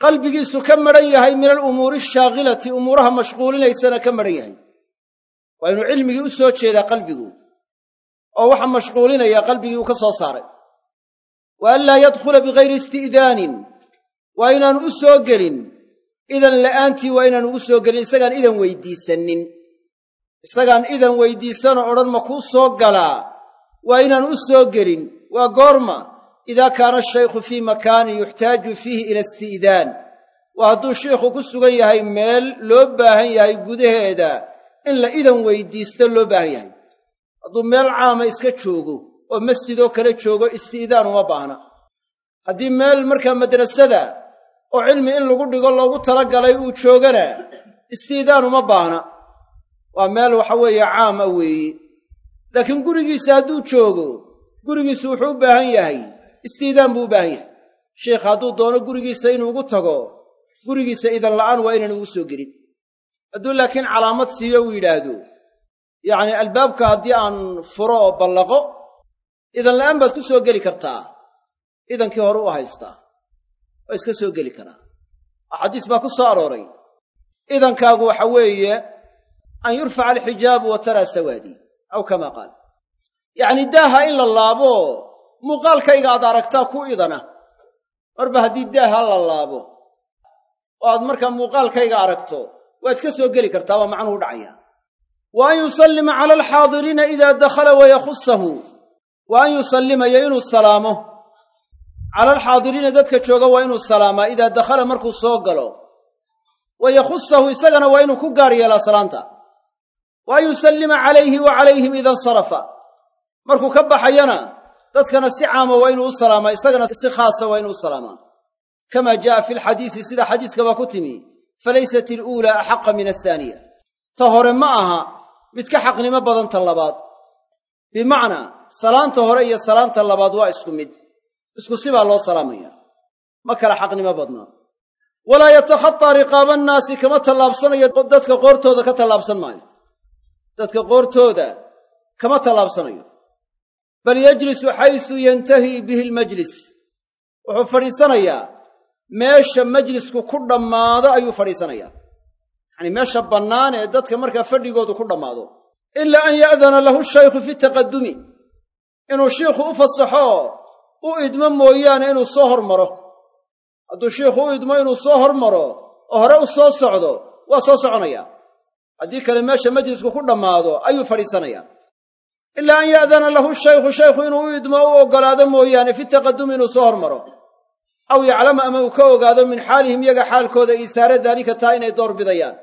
Qalbigiisu ka madhan yahay min alumuuri ashaakilati umuuraha mashquulinaysana ka madhan yahay. Waa inuu cilmigii u soo jeedaa qalbigu oo waxa mashquulinaya qalbigii uu ka soo saaray. Wa an laa yadkhula bigayri isti'daanin. Waa inaanu u soo gelin idan la'aantii waa inaanu ugu soo gelin isagaan idan weydiisanin. Isagaan idan weydiisanoo odhan ma kuu soo galaa? Waa inaan u soo gelin. Waa goorma. Idaa kaana ashaykhu fii makaanin yuxtaaju fiihi ila isti'daan. Waa hadduu shiikhu ku sugan yahay meel loo baahan yahay gudaheeda. In la idan weydiisto loo baahan yahay. Hadduu meel caama iska joogo oo masjidoo kale joogo isti'daan uma baahna. Haddii meel markaa madrasada oo cilmi in lagu dhigo loogu talagalay uu joogana isti'daan uma baahna. Waa meel waxa weeye caama weeye. Laakiin gurigiisa hadduu joogo gurigiisu wuxuu u baahan yahay isti'daan buu u baahan yahay. Sheikh hadduu doono gurigiisa inuu ugu tago gurigiisa idan la'aan waa inaan ugu soo gelin. Hadduu laakiin calaamad siiyo uu yidhaahdo yacni albaabka haddii aan furo oo ballaqo idan la'aan baad ku soo geli kartaa. Idankii hore u haystaa waa iska soo geli karaa. Axaadiis baa ku soo arooray. Idankaagu waxa weeye an yurfaca alxijaabu wa taraa sawaadi aw kamaa qaal. Yacnii daaha in la laabo muuqaalkayga aad aragtaa ku idana. Marba haddii daaha la laabo oo aad markaa muuqaalkayga aragto waad ka soo geli kartaa baa macnuhu dhacaya. Wa an yusallima cala alxaadiriina idaa dakhala wayakusahu wa an yusallima iyo inuu salaamo cala alxaadiriina dadka jooga waa inuu salaamaa. Idaa dakhala markuu soo galo wa yakhusahu isagana waa inuu ku gaar yeelaa salaanta. Wa an yusallima calayhi wa calayhim ida insarafa. Markuu ka baxayana dadkana si caama waa inuu u salaamaa isagana si khaasa waa inuu u salaamaa. Kamaa jaa'a fi lxadiisi sida xadiiskabaa ku timi falaysat iluulaa axaqa min asaaniya ta hore ma aha mid ka xaqnimo badan ta labaad. Bimacnaa salaanta hore iyo salaanta labaad waa isku mid isku sibaa loo salaamaya. Ma kala xaqnimo badnaa walaa yatakhataa riqaaba annaasi kama tallaabsanayo dadka qoortooda ka tallaabsan maayo. Dadka qoortooda kama tallaabsanayo. Bal yajlisu xaysu yantahii bihi almajlis. Wuxuu fadhiisanayaa meesha majlisku ku dhammaado ayuu fadhiisanayaa. Yacanii meesha bannaan ee dadka markaa fadhigoodu ku dhammaado. Ilaa an ya'dana lahu shaykhu fi taqaddumi. Inuu shiikhu u fasaxo u idmo mooyaane inuu soo hormaro. Hadduu shiikhu u idmo inuu soo hormaro oo hore u soo socdo waa soo soconayaa haddii kale meesha majlisku ku dhammaado ayuu fadhiisanayaa ilaa an ya'dana lahu shaykhu shaykhu inuu u idmo u oggolaado mooyaane fi taqaddumi inuu soo hormaro. Aw yaclama ama uu ka ogaado min xaalihim yaga xaalkooda iisaare daalika taa inay door bidayaan.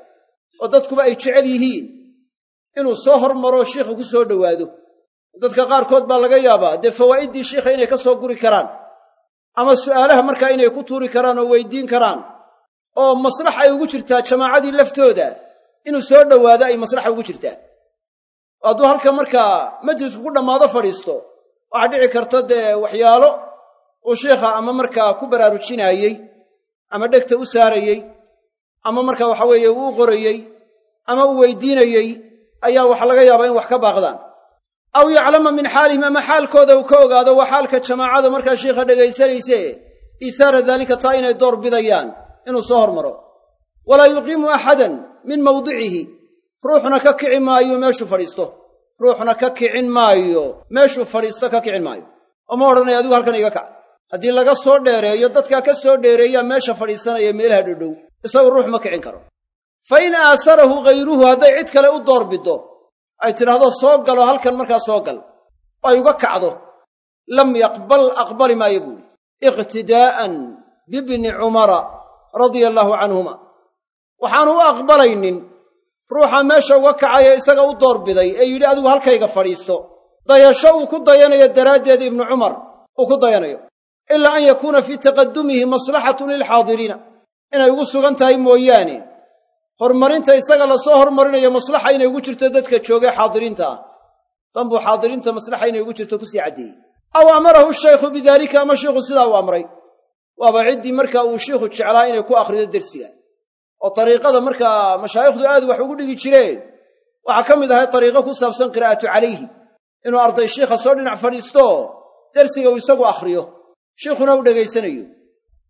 Oo dadkuba ay jecel yihiin inuu soo hormaroo shiikha ku soo dhowaado dadka qaarkood baa laga yaabaa dee fawaa'iddii shiikha inay ka soo guri karaan? Ama su'aalaha markaa inay ku tuuri karaan oo weydiin karaan? Oo maslax ay ugu jirtaa jamaacadii laftooda inuu soo dhowaado ay maslaxa ugu jirtaa. Hadduu halka markaa majlisku ku dhammaado fadhiisto waxaa dhici karta dee waxyaalo uu shiikha ama markaa ku baraarujinaayey ama dhegta u saarayey ama markaa waxa weeye uu u qorayey ama uu weydiinayey ayaa waxa laga yaabaa in wax ka baaqdaan aw yaclama min xaalihim ama xaalkooda uu ka ogaado waa xaalka jamaacada markaa shiikha dhegaysanayse iisaara daalika taa inay door bidayaan inuu soo hormaro. Walaa yuqiimu axadan min mawdicihi ruuxna ka kici maayo meeshuu fadhiisto. Ruuxna ka kicin maayo meeshuu fadhiisto ka kicin maayo. Oo ma odhanaya adigu halkan iga kac haddii laga soo dheereeyo dadkaa ka soo dheereeyaa meesha fadhiisanaya meelaha dhodhow isagu ruux ma kicin karo. Fa in aasarahu hayruhu hadday cid kale u door biddo ay tidhaahdo soo galo halkan markaa soo gal oo ay uga kacdo. Lam yaqbal aqbali maayo buuhi iqtidaa'an bibni cumara radia allaahu canhuma. Waxaanu u aqbalaynin. Ruuxa meesha uga kacaya isaga u doorbiday ee yidhi adigu halkayga fadhiiso dayasho uu ku dayanayo daraaddeed ibnu cumar. Uu ku dayanayo. Ilaa an yakuuna fii taqaddumihi maslaxatun lilxaadiriina inay ugu sugan tahay mooyaane horumarinta isaga la soo hormarinayo maslaxa inay ugu jirto dadka joogee xaadiriinta. Ah tan buu xaadiriinta maslaxa inay ugu jirto ku sii caddeeyey aw amarahu shaykhu bidaalika ama shiikhu sidaa u amray. Waaba ciddii markaa uu shiikhu jeclaa inay ku akhrido dersiga oo dariiqada markaa mashaayikhdu aad wax ugu dhigi jireen. Waxaa ka mid ahay dariiqo ku saabsan qiraa'atu calayhi. Inuu arday shiikha soo dhinac fadhiisto dersiga uu isagu akhriyo. Shiikhuna u dhegaysanayo.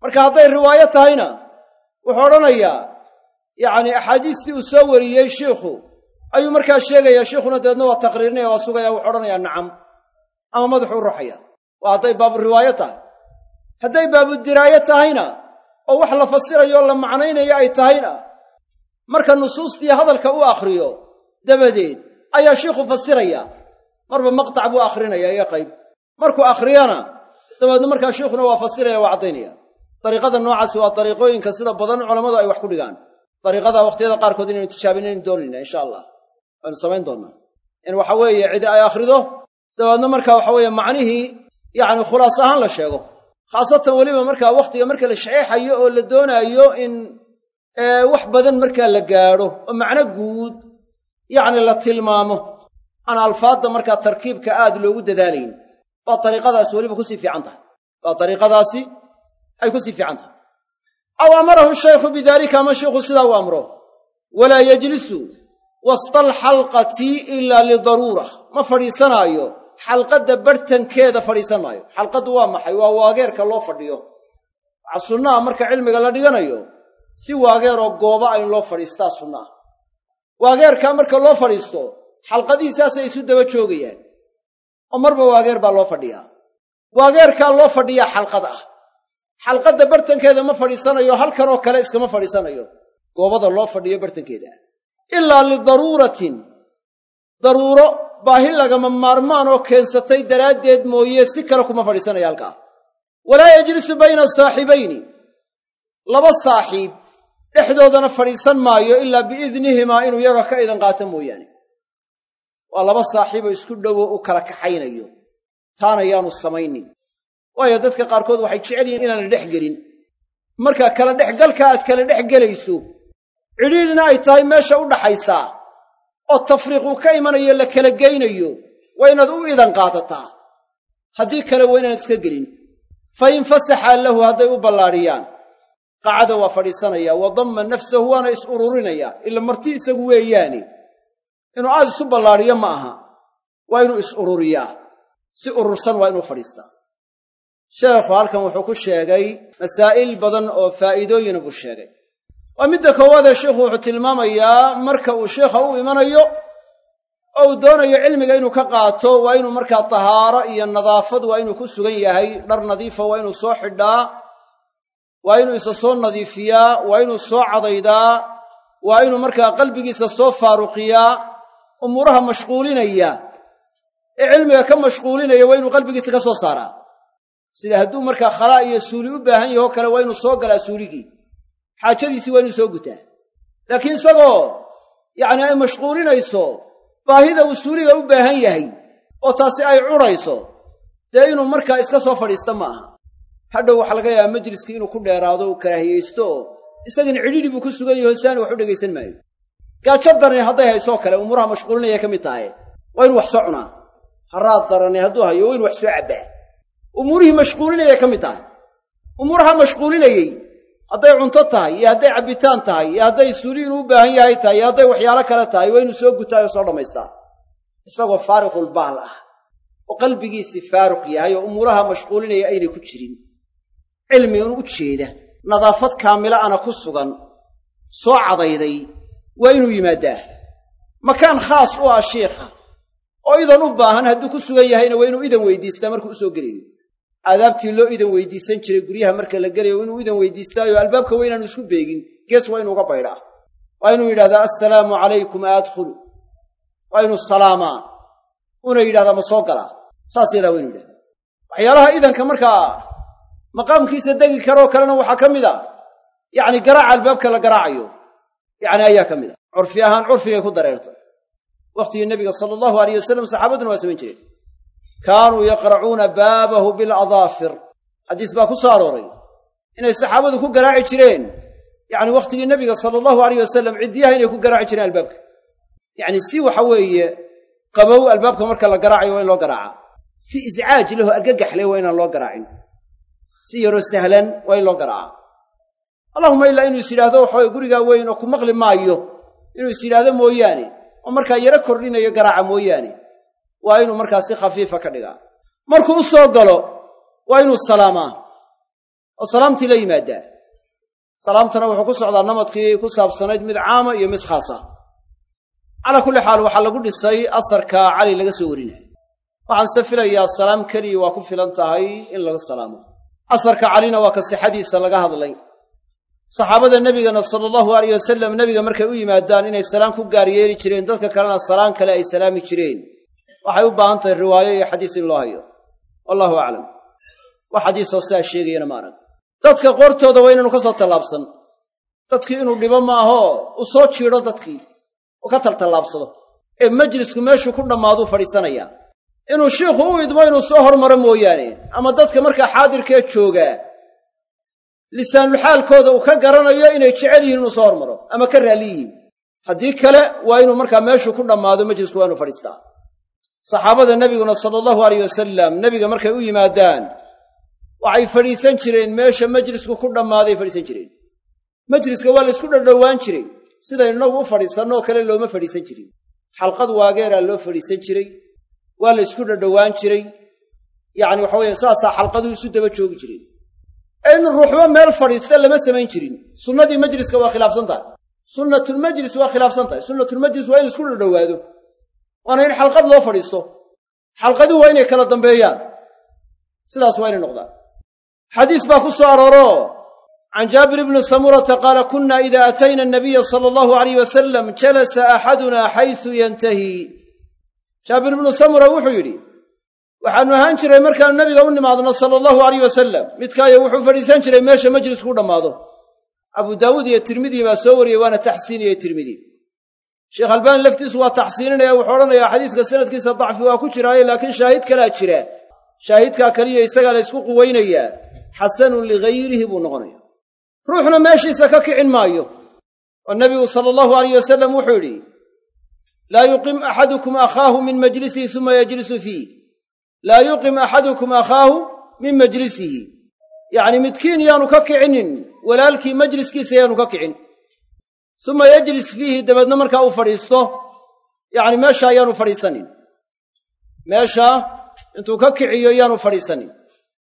Marka hadday riwaayo tahayna wuxuu odhanayaa yacni axaadiistii uu soo wariyey shiikhu. Ayuu markaa sheegayaa shiikhuna dabeedna waa taqriirinaya waa sugaya wuxuu odhanayaa nacam. Ama madaxuu ruxaya waa hadday baabu riwaayo tahay. Hadday baabudiraayo tahayna oo wax la fasirayo la macnaynayo ay tahayna marka nusuustii hadalka u akhriyo dabadeed ayaa shiikhu fasiraya. Marba maqtac buu akhrinaya iyo qayb. Markuu akhriyana dabeedna markaa shiikhuna waa fasiraya waa caddaynaya. Dariiqada noocaasi waa dariiqooyinka sida badan culammadu ay wax ku dhigaan dariiqada wakhtiyada qaarkood inaynu tijaabinaynu doonayna insha allah waynu samayn doonnaa in waxa weeye cidi ay akhrido dabeedna markaa waxa weeye macnihii yacni khulaas ahaan la sheego. Khaasatan weliba markaa wakhtiga marka la shaxeexayo oo la doonaayo in wax badan markaa la gaadho oo macno guud yacni la tilmaamo. Aan alfaadda markaa tarkiibka aad loogu dadaalayn. Waa dariiqadaasi weliba ku sii fiican tahay. Waa dariiqadaasi ay ku sii fiican tahay aw amarahu shaykhu bidaalika ama shiikhu sidaa u amro walaa yejlisu wasta alxalqati ilaa lidaruura ma fadhiisanaayo xalqadda barhtankeeda fadhiisan maayo xalqaddu waa maxay waa waageerka loo fadhiyo waxaa sunnaha marka cilmiga la dhiganayo si waageeroo gooba ayn loo fadhiistaa sunnaah waageerkaa marka loo fadhiisto xalqadihiisaasay isu daba joogayaan oo marba waageer baa loo fadhiyaa waageerkaa loo fadhiyaa xalqad ah xalqadda bartankeeda ma fadhiisanayo halkanoo kale iskama fadhiisanayo. Goobada loo fadhiyo bartankeeda. Ilaa lidaruuratin. Daruuro baahi lagama maarmaan oo keensatay daraaddeed mooye si kale kuma fadhiisanaya halkaa. Walaa yejlisu bayna saaxibayni. Laba saaxiib dhexdoodana fadhiisan maayo ilaa biidnihimaa inuu yaga ka idan qaato mooyaane. Waa laba saaxiiboo isku dhowo u kala kaxaynayo. Taana yaanu samaynin waayo dadka qaarkood waxay jecel yihiin inaana dhex gelin. Markaa kala dhexgalka aad kala dhex gelayso cidhiidhina ay tahay meesha u dhaxaysaa oo tafriiq uu ka imanayo la kala geynayo waa inaad u idan qaadataa. Haddii kale waa inaan iska gelin. Fa in fasaxaa lahu hadday u ballaadhiyaan. Qacada waa fadhiisanaya wa damma nafsahu waana is ururinaya ila marti isagu weeyaane inuu aad isu ballaadhiyo ma aha waa inuu is ururiyaa. Si urursan waa inuu fadhiistaa sheekhu halkan wuxuu ku sheegay masaa'il badan oo faa'iidooyina buu sheegay. Waa midda koowaadee sheikhu wuxuu tilmaamayaa marka uu sheikha u imanayo oo uu doonayo cilmiga inuu ka qaato waa inuu markaa tahaaro iyo nadaafad waa inuu ku sugan yahay dhar nadiifa waa inuu soo xidhaa waa inuu isa soo nadiifiyaa waa inuu soo cadaydaa waa inuu markaa qalbigiisa soo faaruqiyaa umuuraha mashquulinaya ee cilmiga ka mashquulinaya waa inuu qalbigiisa ka soo saaraa sida hadduu markaa khalaa iyo suuli u baahan yahoo kale waa inuu soo galaa suuligii. Xaajadiisii waa inuu soo gutaa. Laakiin isagoo yacni ay mashquulinayso baahida uu suuliga u baahan yahay oo taasi ay cudhayso dee inuu markaa iska soo fadhiista ma aha. Hadhow waxaa laga yaabaa majliskii inuu ku dheeraado uu karaahiyaysto oo isagana cidhidhi buu ku sugan yaho saani wax u dhegaysan maayo. Gaajo darani hadday haysoo kale umuuraha mashquulinaya ka mid tahay waa inuu wax soo cunaa. Haraad darani hadduu hayo waa inu wax soo cabbaa umuurihii mashquulinaya ka mid tahay. Umuuraha mashquulinayey hadday cunto tahay iyo hadday cabbitaan tahay iyo hadday suuli u baahan yahay tahay iyo hadday waxyaalo kale tahay waa inuu soo gutaayoo soo dhammaystaa isagoo faariqulbaal ah oo qalbigiisii faaruq yahay oo umuuraha mashquulinaya aynay ku jirin. Cilmi inu u jeeda nadaafad kaamila ana ku sugan soo cadayday waa inuu yimaaddaa makaan khaas u ah shiikha oo idan u baahan hadduu ku sugan yahayna waa inuu idan weydiistaa markuu u soo gelayo aadaabtii loo idan weydiisan jiray guryaha marka la gelayo inuu idan weydiistaayo albaabka waa inaanu isku beegin. Gees waa inuuga baydhaa. Waa inuu yidhahdaa assalaamu calaykum aadkhulu. Waa inuu salaamaa una yidhahdaa ma soo galaa. Saas yadaa waa inu yidhahdaa. Waxyaalaha idanka markaa maqaamkiisa degi karoo kalena waxaa ka mid a. Yacni garaaca albaabka la garaacayo yacni ayaa ka mid a. Curfi ahaan curfigay ku dareertay wakhtigii nebiga sala allahu alayh wasalam saxaabaduna waa samayn jireen kaanuu yaqracuuna baabahu biladaafir. Xadiis baa ku soo arooray. Inay saxaabadu ku garaaci jireen. Yacni wakhtigii nebiga sala allahu alayh wasalam ciddiyaha inay ku garaaci jireen albaabka. Yacni si waxa weeye qabow albaabka marka la garaacayo waa in loo garaacaa si iscaaj leho argagax leh waa inaan loo garaacin. Si yaroo sahlan waa in loo garaacaa allahuma ilaa inuu is yidhaahdo waxaway gurigaa weyn oo ku maqli maayo. Inuu is yidhaahdo mooyaane. Oo markaa yaro kordhinayo garaaca mooyaane waa inuu markaa si khafiifa ka dhigaa. Markuu u soo galo waa inuu salaamaa oo salaamtii la yimaaddaa salaamtana wuxuu ku socdaa namadkii ku saabsanayd mid caama iyo mid khaasa. Calaa kulli xaal waxaa lagu dhisay asarka cali laga soo warinaya waxaan se filayaa salaam keliya waa ku filan tahay in laga salaamo. Asarka calina waa ka sixadiisa laga hadlay. Saxaabada nebigana sala allahu alayh wasalam nebiga markay u yimaadaan inay salaan ku gaar yeeli jireen dadka kalena salaan kale ay salaami jireen waxay u baahan tahay riwaayo iyo xadiis in loo hayo. Wallahu aclam wax xadiisoo sidaa sheegayana ma arag. Dadka qoortooda waa inaanu ka soo tallaabsan. Dadkii inuu dhibo maahoo u soo jiidho dadkii oo ka taltallaabsado. Ee majlisku meeshuu ku dhammaaduu fadhiisanayaa inuu shiikhu u idmo inuu soo hormaro mooyaane. Ama dadka markaa xaadirkee joogaa lisaanulxaalkooda uu ka garanayo inay jecel yihiin inuu soo hormaro. Ama ka raalli yihiin. Haddii kale waa inuu markaa meeshuu ku dhammaado majlisku waa inuu fadhiistaa saxaabada nebiguna sala allahu alayh wasalam nebiga markay u yimaadaan waxay fadhiisan jireen meesha majlisku ku dhammaaday fadhiisan jireen. Majliska waa la ysku dhadhowaan jiray sidaynu inagu u fadhiisanno kale looma fadhiisan jirin. Xalqad waageeraa loo fadhiisan jiray waa la ysku dhadhowaan jiray. Yacni waxa weeye saasaa xalqaduu isu daba joogi jireen. In ruuxba meel fadhiista lama samayn jirin. Sunnadii majliska waa khilaafsan tahay. Sunnatulmajlis waa khilaafsan tahay. Sunnatulmajlis waa in la isku dhadhowaado waana in xalqad loo fadhiisto. Xalqaduhu waa inay kala dambeeyaan. Sidaas waa inay noqdaan. Xadiis baa ku soo arooro. Can jaabir ibni samurata qaala kunna ida atayna anabiya sala allahu alayh wasalam jalasa axaduna xaysu yantahi. Jaabir ibnu samura wuxuu yidhi waxaannu ahaan jiray markaannu nabiga u nimaadno sala allahu alayh wasalam midkaayo wuxuu fadhiisan jiray meesha majlisku dhammaado. Abu daawuud iyo tirmidii baa soo wariyey waana taxsiiniyey tirmidi sheekh albaani laftiisu waa taxsiininaya wuxuu odhanayaa xadiiska sanadkiisa dacfi waa ku jiraaye laakiin shaahid kalaa jira. Shaahidkaa kaliya isagaa la ysku quweynayaa xasanun ligayrihi buu noqonaya ruuxna meeshiisa ka kicin maayo. Oo nebigu sala allahu alayh wasalam wuxuu yidhi laa yuqim axadukum akhaahu min majlisihi suma yajlisu fiih laa yuqim axadukum akhaahu min majlisihi. Yacni midkiin yaanu ka kicinin walaalkii majliskiisa yaanu ka kicin suma yajlis fiihi dabeedna markaa uu fadhiisto yacni meesha ayaanu fadhiisanin. Meesha intuu ka kiciyo yaanu fadhiisanin.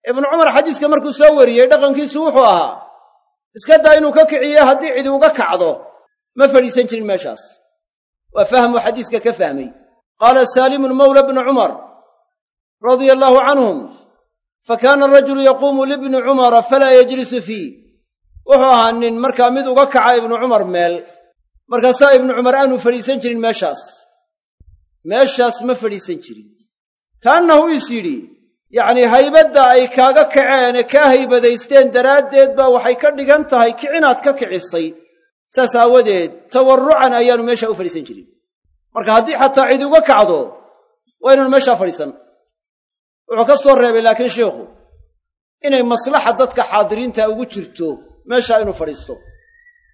Ibnu cumar xadiiska markuu soo wariyey dhaqankiisu wuxuu ahaa iska daa inuu ka kiciyo haddii cidi uga kacdo ma fadhiisan jirin meeshaas. Waa fahmu xadiiska ka fahmay. Qaala saalimun mawla bni cumar radia allaahu canhum fa kaana arajulu yaquumu libni cumara falaa yajlisu fiih wuxuu ahaa nin markaa mid uga kaca ibnu cumar meel. Markaasaa ibnu cumar aanu fadhiisan jirin meeshaas. Meeshaas ma fadhiisan jirin. Kaannahu is yidhi yacnii haybadda ay kaaga kaceen ee kaa haybadaysteen daraaddeed baa waxay ka dhigan tahay kicinaad ka kicisay. Saas aawadeed tawarrucan ayaanu meeshaa u fadhiisan jirin. Marka haddii xataa cid uga kacdo waa inaanu meeshaa fadhiisan. Wuxuu ka soo reebay laakiin sheikhu inay maslaxa dadka xaadiriinta ugu jirto meeshaa inuu fadhiisto.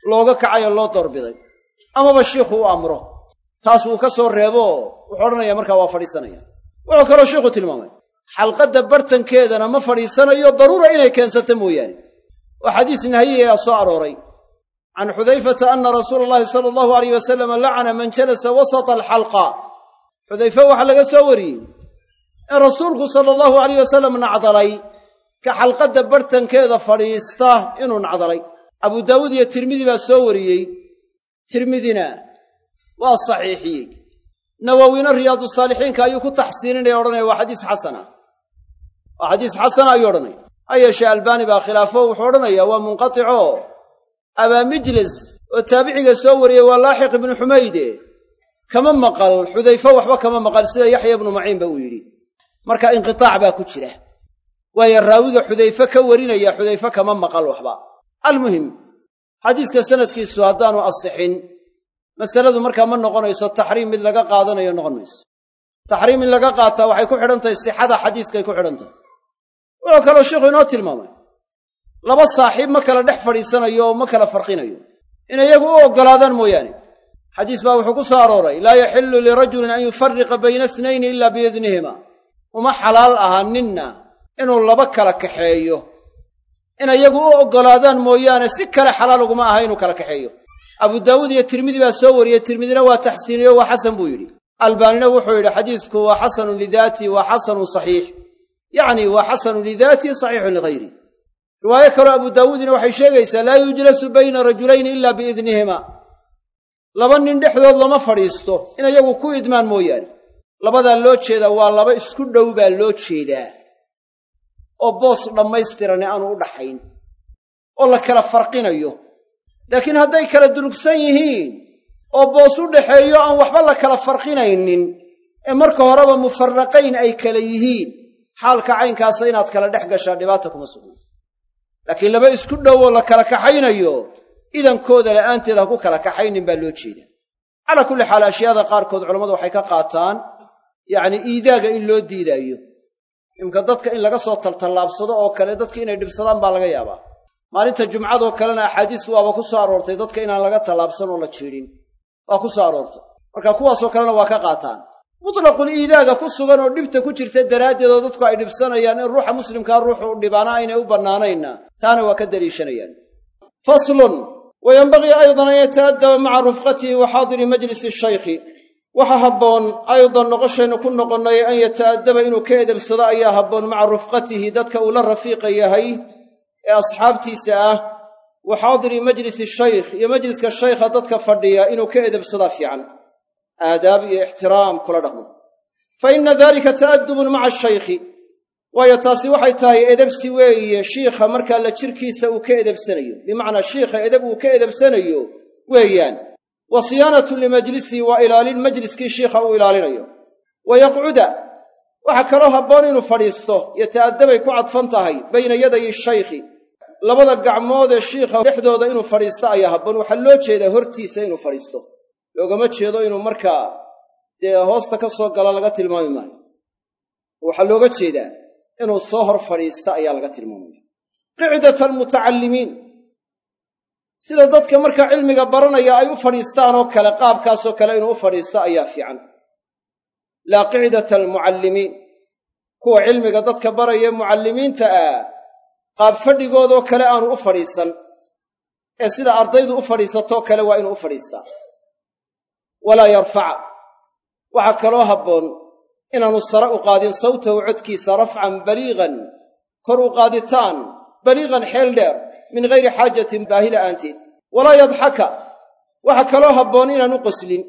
Looga kacayoo loo doorbiday. Amaba shiikhu u amro. Taas uu ka soo reebo. Wuxuu odhanaya markaa waa fadhiisanaya. Wuxuu kaloo shiikhu tilmaamay xalqadda bartankeedana ma fadhiisanayo daruura inay keensata mooyaane. Oo xadiis nahiyayaa soo arooray. Can xudayfata anna rasuula allahi sala allahu alayh wasalam lacana man jalasa wasata alxalqa. Xudayfe waxaa laga soo wariyey. In rasuulku sala allahu alayh wasalam nacdalay ka xalqadda bartankeeda fadhiista inuu nacdalay. Abu daawuud iyo tirmidi baa soo wariyey. Tirmidina waa saxiixiyey nawowina riyaadu saalixiinka ayuu ku taxsiininaya odhanaya waa xadiis xasana. Waa xadiis xasana ayuu odhanaya. Ha yeeshee albaani baa khilaafo wuxuu odhanayaa waa munqatico abaa mijlis oo taabiciga soo wariyey waa laaxiq ibnu xumayde kama maqal xudayfe waxba kama maqal sida yaxya ibnu maciin ba uu yidhi. Marka inqitaac baa ku jira waayo raawiga xudayfe ka warinaya xudayfe kama maqal waxba. Almuhim xadiiska sanadkiisu haddaanu asixin masaladu markaa ma noqonayso taxriim mid laga qaadanayo noqon mayso. Taxriim in laga qaataa waxay ku xidhan tahay sixada xadiiskay ku xidhan tahay. Wuxuu kaloo sheikhu inoo tilmaamay laba saaxiib ma kala dhex fadhiisanayo oo ma kala farqinayo. In iyagu u oggolaadaan mooyaane xadiis baa wuxuu ku soo arooray laa yaxillu lirajulin an yufariqa bayna isnayni ila biidnihima uma xalaal aha ninna inuu laba kala kaxeeyo. In iyagu u oggolaadaan mooyaane si kale xalaal uguma aha inuu kala kaxeeyo. Abu daawuud iyo tirmidi baa soo wariyey. Tirmidina waa taxsiiniyo waa xasan buu yidhi. Albaanina wuxuu yidhi xadiisku waa xasanun lidaatii waa xasanun saxiix. Yacni waa xasanun lidaatii saxiixun ligayri. Riwaayo kaloo abu daawuudina waxay sheegaysaa laa yujlasu bayna rajulayni ila biidnihima. Laba nin dhexdood lama fadhiisto in iyagu ku idmaan mooyaane. Labadaa loo jeedaa waa laba isku dhow baa loo jeedaa oo boos dhammaystirani aanu u dhaxayn oo la kala farqinayo. Laakiin hadday kala durugsan yihiin oo boos u dhaxeeyo aan waxba la kala farqinaynin ee marka horeba mufaraqayn ay kala yihiin xaalka caynkaasa inaad kala dhex gashaa dhibaata kuma sugnato laakiin laba isku dhowoo la kala kaxaynayo idankooda la'aanteed ha ku kala kaxaynin baa loo jeedaa. Calaa kulli xaal ashyaada qaarkood culammadu waxay ka qaataan yacni iidaaga in loo diidaayo imka dadka in laga soo taltallaabsado oo kale dadka inay dhibsadaan baa laga yaabaa. Maalinta jumcadoo kalena axaadiistu waaba ku soo aroortay dadka inaan laga tallaabsan oo la jiidhin. Waa ku soo aroortay. Marka kuwaasoo kalena waa ka qaataan. Mutlaqul iidaaga ku sugan oo dhibta ku jirta daraaddeed oo dadku ay dhibsanayaan in ruuxa muslimkaa ruuxu u dhibaana aynay u bannaanaynna taana waa ka daliishanayaan. Faslun wa yenbagii aydan an yata'addaba maca rufqatihi wa xaadiri majlisi shaykhi waxa habboon aydan noqoshaynu ku noqonnay an yata'addaba inuu ka edebsado ayaa habboon maca rufqatihi dadka uu la rafiiqa yahay ee asxaabtiisa ah. Wa xaadiri majlisi shaykh iyo majliska shaykha dadka fadhiya inuu ka edebsadaa fiican. Aadaab iyo ixtiraam kula dhaqmo. Fa inna dalika ta'addubun maca shaykhi. Waayo taasi waxay tahay edebsi weeye shiikha markaa la jirkiisa uu ka edebsanayo. Bimacnaa shiikha edeb uu ka edebsanayo weeyaan wa siyaanatun limajlisihi waa ilaalin majliskii shiikha uu ilaalinayo. Wa yaqcuda waxaa kaloo habboon inuu fadhiisto yata'addabay ku cadfan tahay bayna yadayi shaykhi. Labada gacmood ee shiikha dhexdooda inuu fadhiisto ayaa habboon. Waxaa loo jeedaa hortiisa inuu fadhiisto. Loogama jeedo inuu markaa dee hoosta ka soo galo laga tilmaami maayo. Waxaa looga jeedaa inuu soo hor fadhiista ayaa laga tilmaamaya qicdata almutacallimiin sida dadka markaa cilmiga baranaya ay u fadhiistaan oo kale qaabkaasoo kale inuu u fadhiisto ayaa fiican. Laa qicdata almucallimiin kuwa cilmiga dadka baraya mucallimiinta ah qaab fadhigoodoo kale aanu u fadhiisan. Ee sida ardaydu u fadhiisatoo kale waa inuu u fadhiistaa. Walaa yarfaca. Waxaa kaloo habboon inaanu sare u qaadin sawtahu codkiisa rafcan baliigan kor u qaaditaan baliigan xeel dheer min gayri xaajatin baahi la'aanteed walaa yadxaka waxaa kaloo habboon inaanu qoslin.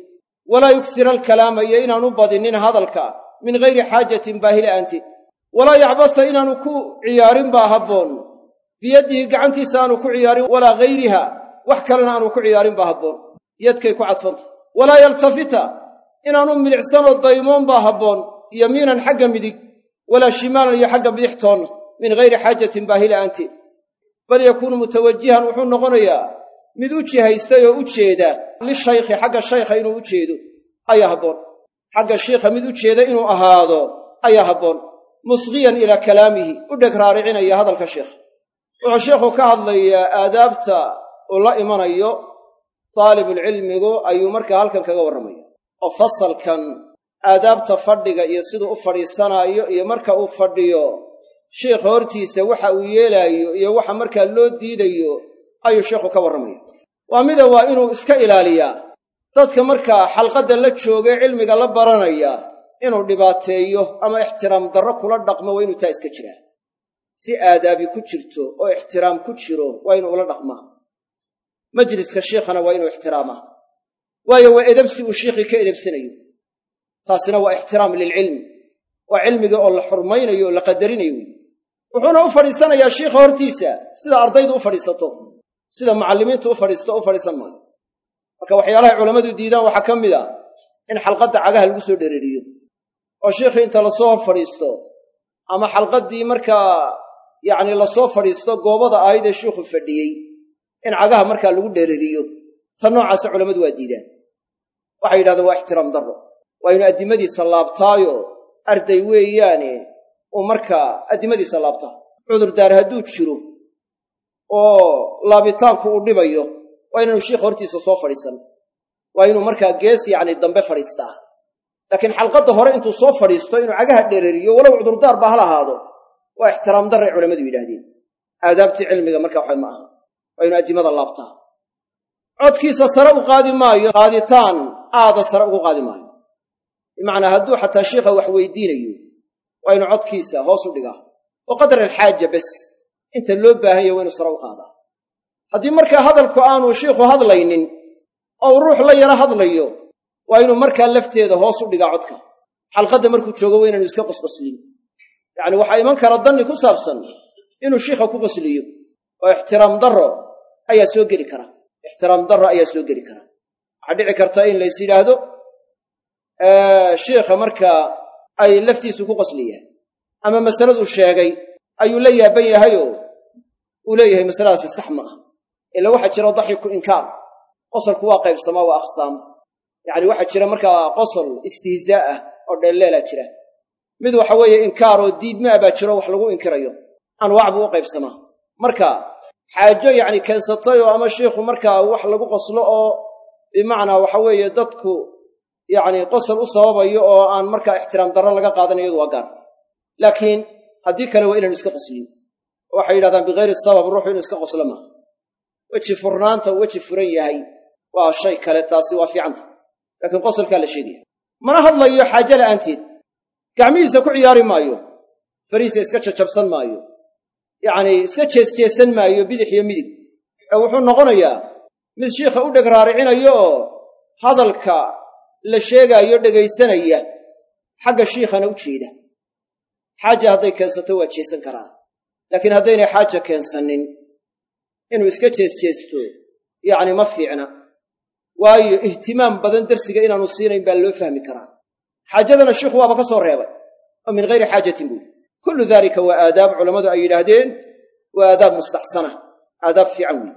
Walaa yugsira alkalaama iyo inaanu badinin hadalka min gayri xaajatin baahi la'aanteed walaa yacbasa inaanu ku ciyaarin baa habboon. Biyaddihi gacantiisa aanu ku ciyaarin walaa gayriha wax kalena aanu ku ciyaarin baa habboon. Yadkay ku cadfanta. Walaa yaltafita inaanu milicsanoo daymoon baa habboon yamiinan xagga midig walaa shimaalan iyo xagga bidix toonna min gayri xaajatin baahi la'aanteed bal yakuunu mutawajihan wuxuu noqonayaa mid u jihaystay oo u jeeda lishaykhi xagga shaykha inuu u jeedo ayaa habboon. Xagga shiikha mid u jeeda inuu ahaado ayaa habboon. Musqiyan ilaa kalaamihi u dheg raaricinaya hadalka sheikha wuxuu sheikhu ka hadlayaa aadaabta uu la imanayo taalibulcilmigu ayuu markaa halkan kaga warramaya oo fasalkan aadaabta fadhiga iyo siduu u fadhiisanaayo iyo marka uu fadhiyo sheikha hortiisa waxa uu yeelaayo iyo waxa markaa loo diidayo ayuu sheikhu ka warramaya waa mida waa inuu iska ilaaliyaa. Dadka markaa xalqadda la joogay cilmiga la baranaya inuu dhibaateeyo ama ixtiraam darro kula dhaqmo waa inuu taa iska jiraa si aadaabi ku jirto oo ixtiraam ku jiro waa inuu ula dhaqmaa majliska shiikhana waa inuu ixtiraamaa waayo waa edebsi uu shiikhii ka edebsanayo. Taasina waa ixtiraam lilcilmi. Waa cilmiga oo la xurmaynayo oo la qadarinayo wey wuxuuna u fadhiisanayaa shiikha hortiisa. Sida ardaydu u fadhiisato. Sida mucallimiintu u fadhiisto u fadhiisan maayo marka waxyaalahay culammadu diidaan waxaa ka mid a in xalqadda cagaha lagu soo dhereriyo oo shiikhii inta la soo hor fadhiisto ama xalqaddii markaa yacni la soo fadhiisto goobada ahayd ee shiikhu fadhiyey in cagaha markaa lagu dhereriyo ta noocaasa culammadu waa diidaan. Waxay yidhahdeen waa ixtiraam darro. Waa inu addimadiisa laabtaayo. Arday weeyaane uu markaa addimadiisa laabtaa cudurdaar hadduu jiro oo laabitaanku uu dhibayo waa inaanu shiikha hortiisa soo fadhiisan. Waa inuu markaa gees yacni dambe fadhiistaa laakiin xalqadda hore intuu soo fadhiisto inuu cagaha dhereriyo walow cudurdaar ba hal ahaado waa ixtiraam darray culammadu yidhaahdeen. Aadaabtii cilmiga markaa waxa ma aha. Waa inuu addimada laabtaa codkiisa sare u qaadi maayo qaaditaan aada sare ugu qaadi maayo. Bimacnaa hadduu xataa shiikha wax weydiinayo waa inuu codkiisa hoos u dhigaa. Oo qadar alxaaja bes. Inta loo baahan yahy waa inuu sare u qaadaa. Haddii markaa hadalku aanu shiikhu hadlaynin oo uu ruux la yaro hadlayo waa inuu markaa lafteeda hoos u dhigaa codka. Xalqadda markuu joogo waa inaanu iska qosqoslin. Yacni waxaa iman kara danni ku saabsan inuu shiikha ku qosliyo. Oo ixtiraam darro ayaa soo geli kara. Ixtiraam darra ayaa soo geli kara. Waxaa dhici karta in lays yidhaahdo shiikha markaa ay laftiisu ku qoslayaan ama masaladuu sheegay ayuu la yaaban yahayoo uu leeyahay masaladaasi sax ma ila waxaa jira daxiku inkaar qosolku waa qaybsamaa waa aqsaam. Yacni waxaa jira markaa qosol istihzaa ah oo dheelleelaa jira. Mid waxa weeye inkaar oo diidmaa baa jiro wax lagu inkirayo anwaac buu u qaybsamaa marka xaajo yacni keensatay oo ama shiikhu markaa wax lagu qoslo oo bimacnaa waxa weeye dadku yacni qosol u sababayo oo aan markaa ixtiraam darro laga qaadanayo iyadu waa gaar. Laakiin haddii kale waa inaynu iska qoslin waxay yidhahdaan bikayri sabab ruuxu inuu iska qoslo maaha weji furnaanta weji furan yahay waa shay kale taasi waa fiicanta laakiin qosolkaa la sheegaya. Mana hadlayo xaajo la'aanteed gacmihiisa ku ciyaari maayo. Farihiisa iska jajabsan maayo. Yacnii iska jeesjeesan maayo bidix iyo midig. Ee wuxuu noqonayaa mid shiikha u dheg raaricinayo oo hadalka la sheegaayo dhegaysanaya xagga shiikhana u jeeda. Xaaja hadday keensato waa jeesan karaa laakiin haddaynay xaaja keensanin inuu iska jeesjeesto yacni ma fiicna. Waayo ihtimaam badan darsiga inaanu siinayn baa loo fahmi karaa. Xaajadana shiikhu waaba ka soo reebay oo min hayri xaajatin buuli kullu daalika waa aadaab culammadu ay yidhaahdeen waa aadaab mustaxsana aadaab fiican weeye